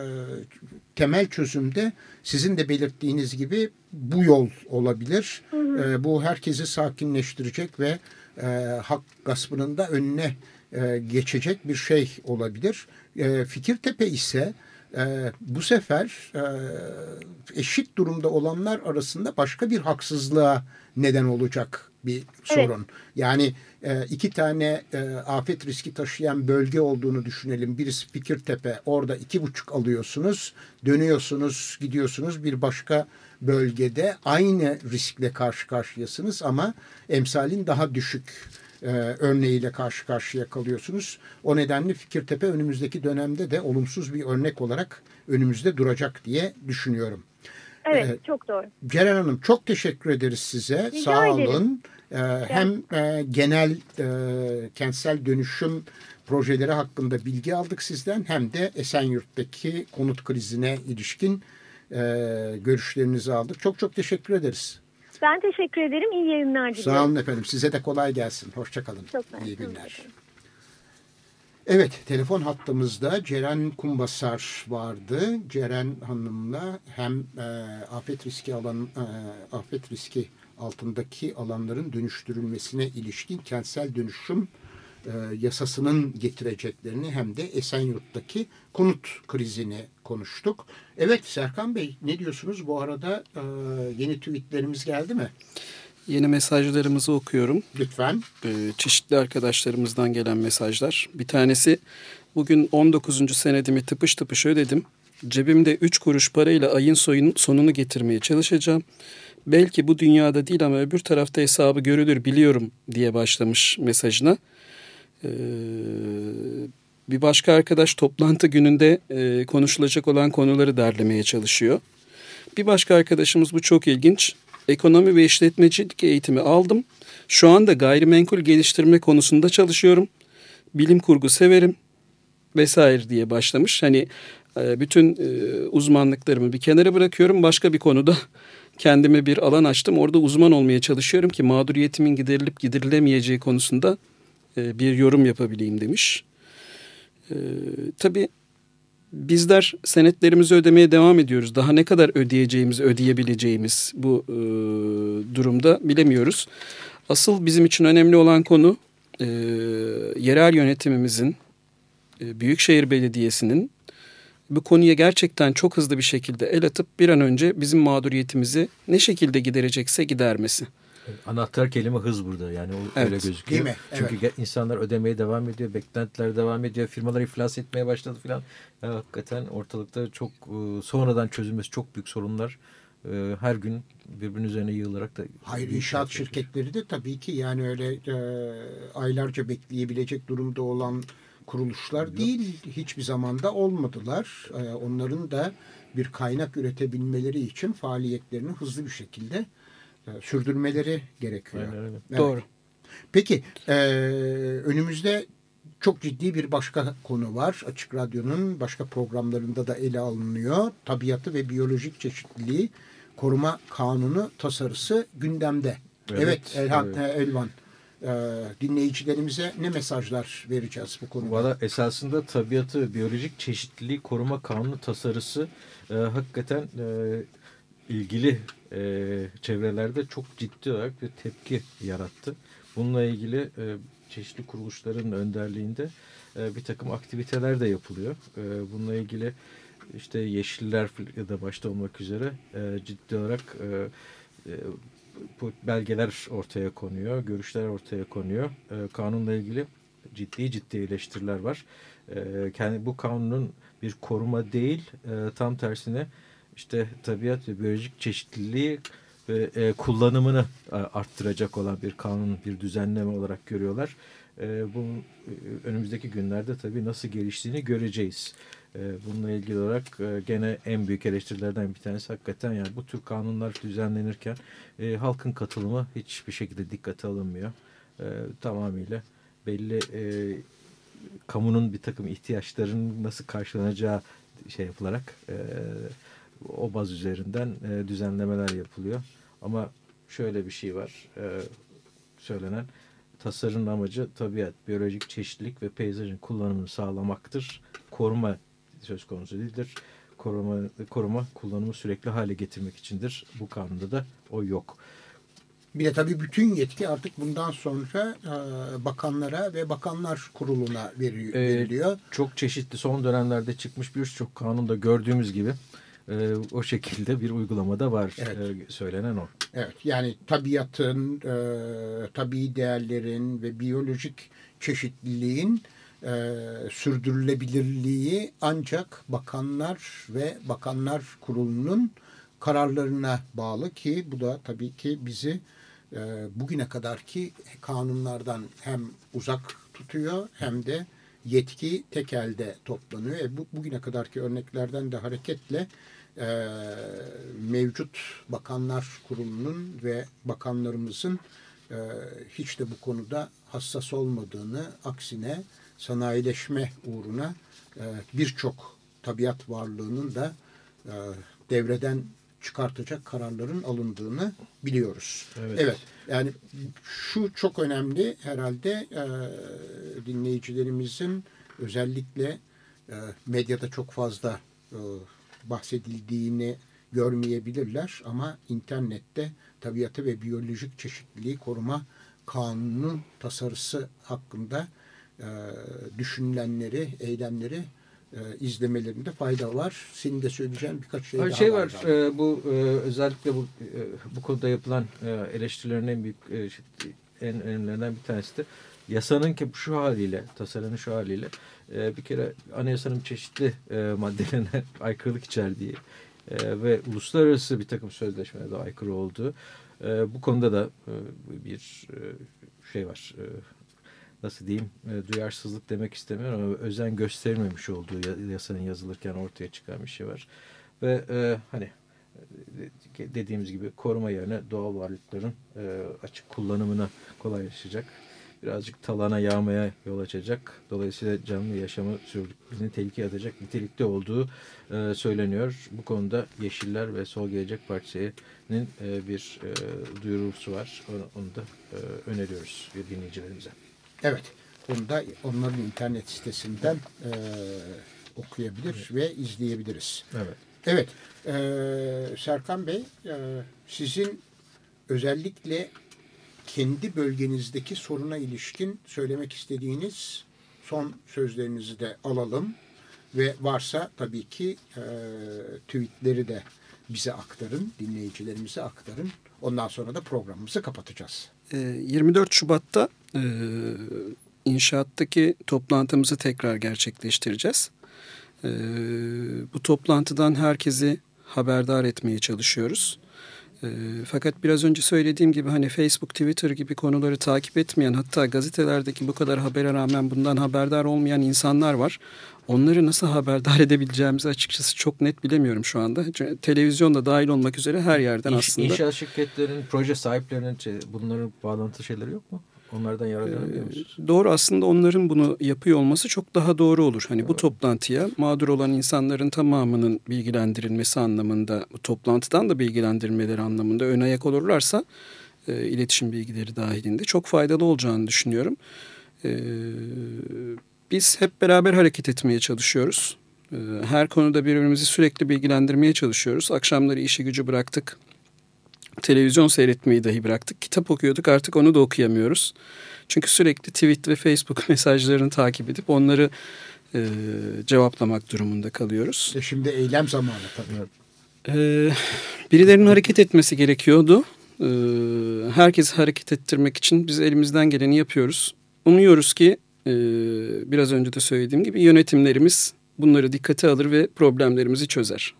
temel çözümde sizin de belirttiğiniz gibi bu yol olabilir. Hı hı. E, bu herkesi sakinleştirecek ve e, hak gaspının da önüne e, geçecek bir şey olabilir. E, Fikirtepe ise e, bu sefer e, eşit durumda olanlar arasında başka bir haksızlığa neden olacak bir sorun. Evet. Yani e, iki tane e, afet riski taşıyan bölge olduğunu düşünelim. Birisi Fikirtepe orada iki buçuk alıyorsunuz dönüyorsunuz gidiyorsunuz bir başka bölgede aynı riskle karşı karşıyasınız ama emsalin daha düşük e, örneğiyle karşı karşıya kalıyorsunuz. O nedenle Fikirtepe önümüzdeki dönemde de olumsuz bir örnek olarak önümüzde duracak diye düşünüyorum. Evet ee, çok doğru. Ceren Hanım çok teşekkür ederiz size. Rica Sağ ederim. olun. Ee, hem e, genel e, kentsel dönüşüm projeleri hakkında bilgi aldık sizden hem de Esenyurt'taki konut krizine ilişkin e, görüşlerinizi aldık. Çok çok teşekkür ederiz. Ben teşekkür ederim. İyi yayınlar diliyorum. Sağ olun efendim. Size de kolay gelsin. Hoşçakalın. Çok. İyi günler. Evet, telefon hattımızda Ceren Kumbasar vardı. Ceren Hanım'la hem e, afet riski alan e, afet riski altındaki alanların dönüştürülmesine ilişkin kentsel dönüşüm e, yasasının getireceklerini hem de Esenyurt'taki konut krizini konuştuk. Evet Serkan Bey ne diyorsunuz? Bu arada e, yeni tweetlerimiz geldi mi? Yeni mesajlarımızı okuyorum. Lütfen. Ee, çeşitli arkadaşlarımızdan gelen mesajlar. Bir tanesi bugün 19. senedimi tıpış tıpış ödedim. Cebimde 3 kuruş parayla ayın soyun, sonunu getirmeye çalışacağım. Belki bu dünyada değil ama öbür tarafta hesabı görülür biliyorum diye başlamış mesajına. Ee, bir başka arkadaş toplantı gününde e, konuşulacak olan konuları derlemeye çalışıyor. Bir başka arkadaşımız bu çok ilginç. Ekonomi ve işletmecilik eğitimi aldım. Şu anda gayrimenkul geliştirme konusunda çalışıyorum. Bilim kurgu severim vesaire diye başlamış. Hani e, bütün e, uzmanlıklarımı bir kenara bırakıyorum. Başka bir konuda kendime bir alan açtım. Orada uzman olmaya çalışıyorum ki mağduriyetimin giderilip giderilemeyeceği konusunda e, bir yorum yapabileyim demiş. Tabii bizler senetlerimizi ödemeye devam ediyoruz. Daha ne kadar ödeyeceğimiz, ödeyebileceğimiz bu e, durumda bilemiyoruz. Asıl bizim için önemli olan konu e, yerel yönetimimizin, e, Büyükşehir Belediyesi'nin bu konuya gerçekten çok hızlı bir şekilde el atıp bir an önce bizim mağduriyetimizi ne şekilde giderecekse gidermesi. Anahtar kelime hız burada yani o evet. öyle gözüküyor. Değil mi? Çünkü evet. insanlar ödemeye devam ediyor, beklentiler devam ediyor, firmalar iflas etmeye başladı filan. Ya, hakikaten ortalıkta çok e, sonradan çözülmesi çok büyük sorunlar e, her gün birbirinin üzerine yığılarak da. Hayır inşaat şirketleri de tabii ki yani öyle e, aylarca bekleyebilecek durumda olan kuruluşlar Yok. değil. Hiçbir zamanda olmadılar. E, onların da bir kaynak üretebilmeleri için faaliyetlerini hızlı bir şekilde sürdürmeleri gerekiyor. Aynen öyle. Evet. Doğru. Peki e, önümüzde çok ciddi bir başka konu var. Açık Radyo'nun başka programlarında da ele alınıyor. Tabiatı ve biyolojik çeşitliliği koruma kanunu tasarısı gündemde. Evet, evet Elhan, evet. Elvan. E, dinleyicilerimize ne mesajlar vereceğiz bu konuda? Valla esasında tabiatı, biyolojik çeşitliliği koruma kanunu tasarısı e, hakikaten e, ilgili e, çevrelerde çok ciddi olarak bir tepki yarattı. Bununla ilgili e, çeşitli kuruluşların önderliğinde e, bir takım aktiviteler de yapılıyor. E, bununla ilgili işte Yeşiller da başta olmak üzere e, ciddi olarak e, e, belgeler ortaya konuyor, görüşler ortaya konuyor. E, kanunla ilgili ciddi ciddi eleştiriler var. E, kendi bu kanunun bir koruma değil, e, tam tersine işte tabiat ve biyolojik çeşitliliği ve e, kullanımını e, arttıracak olan bir kanun, bir düzenleme olarak görüyorlar. E, bu e, önümüzdeki günlerde tabii nasıl geliştiğini göreceğiz. E, bununla ilgili olarak e, gene en büyük eleştirilerden bir tanesi hakikaten yani bu tür kanunlar düzenlenirken e, halkın katılımı hiçbir şekilde dikkate alınmıyor. E, tamamıyla belli e, kamunun bir takım ihtiyaçlarının nasıl karşılanacağı şey yapılarak e, o baz üzerinden e, düzenlemeler yapılıyor. Ama şöyle bir şey var. E, söylenen tasarının amacı tabiat, biyolojik çeşitlilik ve peyzajın kullanımını sağlamaktır. Koruma söz konusu değildir. Koruma, koruma kullanımı sürekli hale getirmek içindir. Bu kanunda da o yok. Bir de tabii bütün yetki artık bundan sonra e, bakanlara ve bakanlar kuruluna veriliyor. Ee, çok çeşitli son dönemlerde çıkmış birçok kanunda gördüğümüz gibi e, o şekilde bir uygulamada var evet. e, söylenen o. Evet yani tabiatın, e, tabii değerlerin ve biyolojik çeşitliliğin e, sürdürülebilirliği ancak bakanlar ve bakanlar kurulunun kararlarına bağlı ki bu da tabii ki bizi e, bugüne kadarki kanunlardan hem uzak tutuyor hem de yetki tek elde toplanıyor. E, bu, bugüne kadarki örneklerden de hareketle e, mevcut bakanlar kurulunun ve bakanlarımızın e, hiç de bu konuda hassas olmadığını aksine sanayileşme uğruna e, birçok tabiat varlığının da e, devreden çıkartacak kararların alındığını biliyoruz. Evet. evet yani şu çok önemli herhalde e, dinleyicilerimizin özellikle e, medyada çok fazla e, bahsedildiğini görmeyebilirler ama internette tabiatı ve biyolojik çeşitliliği koruma kanunun tasarısı hakkında e, düşünülenleri, eylemleri e, izlemelerinde fayda var. Senin de söyleyeceğin birkaç şey Abi daha şey var. var, e, bu e, özellikle bu e, bu konuda yapılan e, eleştirilerin en büyük e, şey, en önemlilerinden bir tanesi de yasanın ki şu haliyle, tasarının şu haliyle e, bir kere anayasanın çeşitli e, maddelerine aykırılık içerdiği e, ve uluslararası bir takım sözleşmelere de aykırı olduğu e, bu konuda da e, bir e, şey var. E, nasıl diyeyim e, duyarsızlık demek istemiyorum ama özen gösterilmemiş olduğu yasanın yazılırken ortaya çıkan bir şey var. Ve e, hani dediğimiz gibi koruma yerine doğal varlıkların e, açık kullanımına kolaylaşacak. Birazcık talana yağmaya yol açacak. Dolayısıyla canlı yaşamı sürdürüklüğünü tehlikeye atacak nitelikte olduğu e, söyleniyor. Bu konuda Yeşiller ve Sol Gelecek Partisi'nin e, bir e, duyurusu var. Onu, onu da e, öneriyoruz dinleyicilerimize. Evet. Bunu da onların internet sitesinden e, okuyabilir evet. ve izleyebiliriz. Evet. Evet. E, Serkan Bey e, sizin özellikle kendi bölgenizdeki soruna ilişkin söylemek istediğiniz son sözlerinizi de alalım. Ve varsa tabii ki e, tweetleri de bize aktarın, dinleyicilerimize aktarın. Ondan sonra da programımızı kapatacağız. 24 Şubat'ta e, inşaattaki toplantımızı tekrar gerçekleştireceğiz. E, bu toplantıdan herkesi haberdar etmeye çalışıyoruz. E, fakat biraz önce söylediğim gibi hani Facebook, Twitter gibi konuları takip etmeyen hatta gazetelerdeki bu kadar habere rağmen bundan haberdar olmayan insanlar var. Onları nasıl haberdar edebileceğimizi açıkçası çok net bilemiyorum şu anda. Çünkü televizyon da dahil olmak üzere her yerden İş, aslında. İnşaat şirketlerinin, proje sahiplerinin şey, bunların bağlantı şeyleri yok mu? Onlardan yararlanabiliyor musunuz? Ee, doğru aslında onların bunu yapıyor olması çok daha doğru olur. Hani evet. bu toplantıya mağdur olan insanların tamamının bilgilendirilmesi anlamında, bu toplantıdan da bilgilendirmeleri anlamında ön ayak olurlarsa e, iletişim bilgileri dahilinde çok faydalı olacağını düşünüyorum. E, biz hep beraber hareket etmeye çalışıyoruz. Ee, her konuda birbirimizi sürekli bilgilendirmeye çalışıyoruz. Akşamları işi gücü bıraktık. Televizyon seyretmeyi dahi bıraktık. Kitap okuyorduk artık onu da okuyamıyoruz. Çünkü sürekli tweet ve Facebook mesajlarını takip edip onları e, cevaplamak durumunda kalıyoruz. E şimdi eylem zamanı tabii. Ee, birilerinin hareket etmesi gerekiyordu. Ee, herkesi hareket ettirmek için biz elimizden geleni yapıyoruz. Umuyoruz ki ee, biraz önce de söylediğim gibi yönetimlerimiz bunları dikkate alır ve problemlerimizi çözer.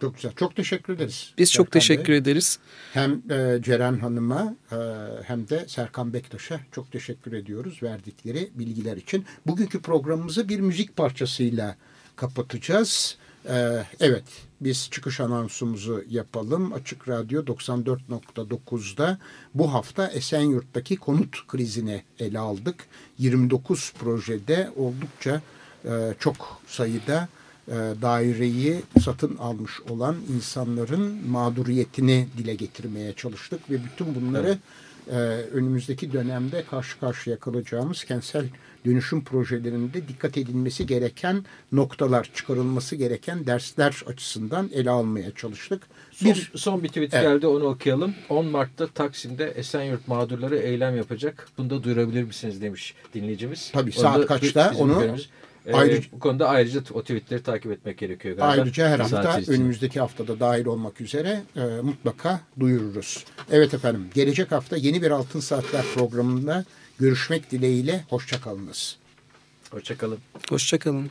Çok güzel. Çok teşekkür ederiz. Biz Serkan çok teşekkür Bey. ederiz. Hem e, Ceren Hanım'a e, hem de Serkan Bektaş'a çok teşekkür ediyoruz verdikleri bilgiler için. Bugünkü programımızı bir müzik parçasıyla kapatacağız. E, evet biz çıkış anonsumuzu yapalım. Açık Radyo 94.9'da bu hafta Esenyurt'taki konut krizine ele aldık. 29 projede oldukça e, çok sayıda e, daireyi satın almış olan insanların mağduriyetini dile getirmeye çalıştık ve bütün bunları e, önümüzdeki dönemde karşı karşıya kalacağımız kentsel dönüşüm projelerinde dikkat edilmesi gereken noktalar, çıkarılması gereken dersler açısından ele almaya çalıştık. Son bir, son bir tweet evet. geldi onu okuyalım. 10 Mart'ta Taksim'de Esenyurt mağdurları eylem yapacak. Bunu da duyurabilir misiniz demiş dinleyicimiz. Tabii saat kaçta onu... Ee, ayrıca, bu konuda ayrıca o tweetleri takip etmek gerekiyor galiba. Ayrıca her hafta önümüzdeki haftada dahil olmak üzere e, mutlaka duyururuz. Evet efendim gelecek hafta yeni bir Altın Saatler programında görüşmek dileğiyle. Hoşçakalınız. Hoşçakalın. Hoşçakalın.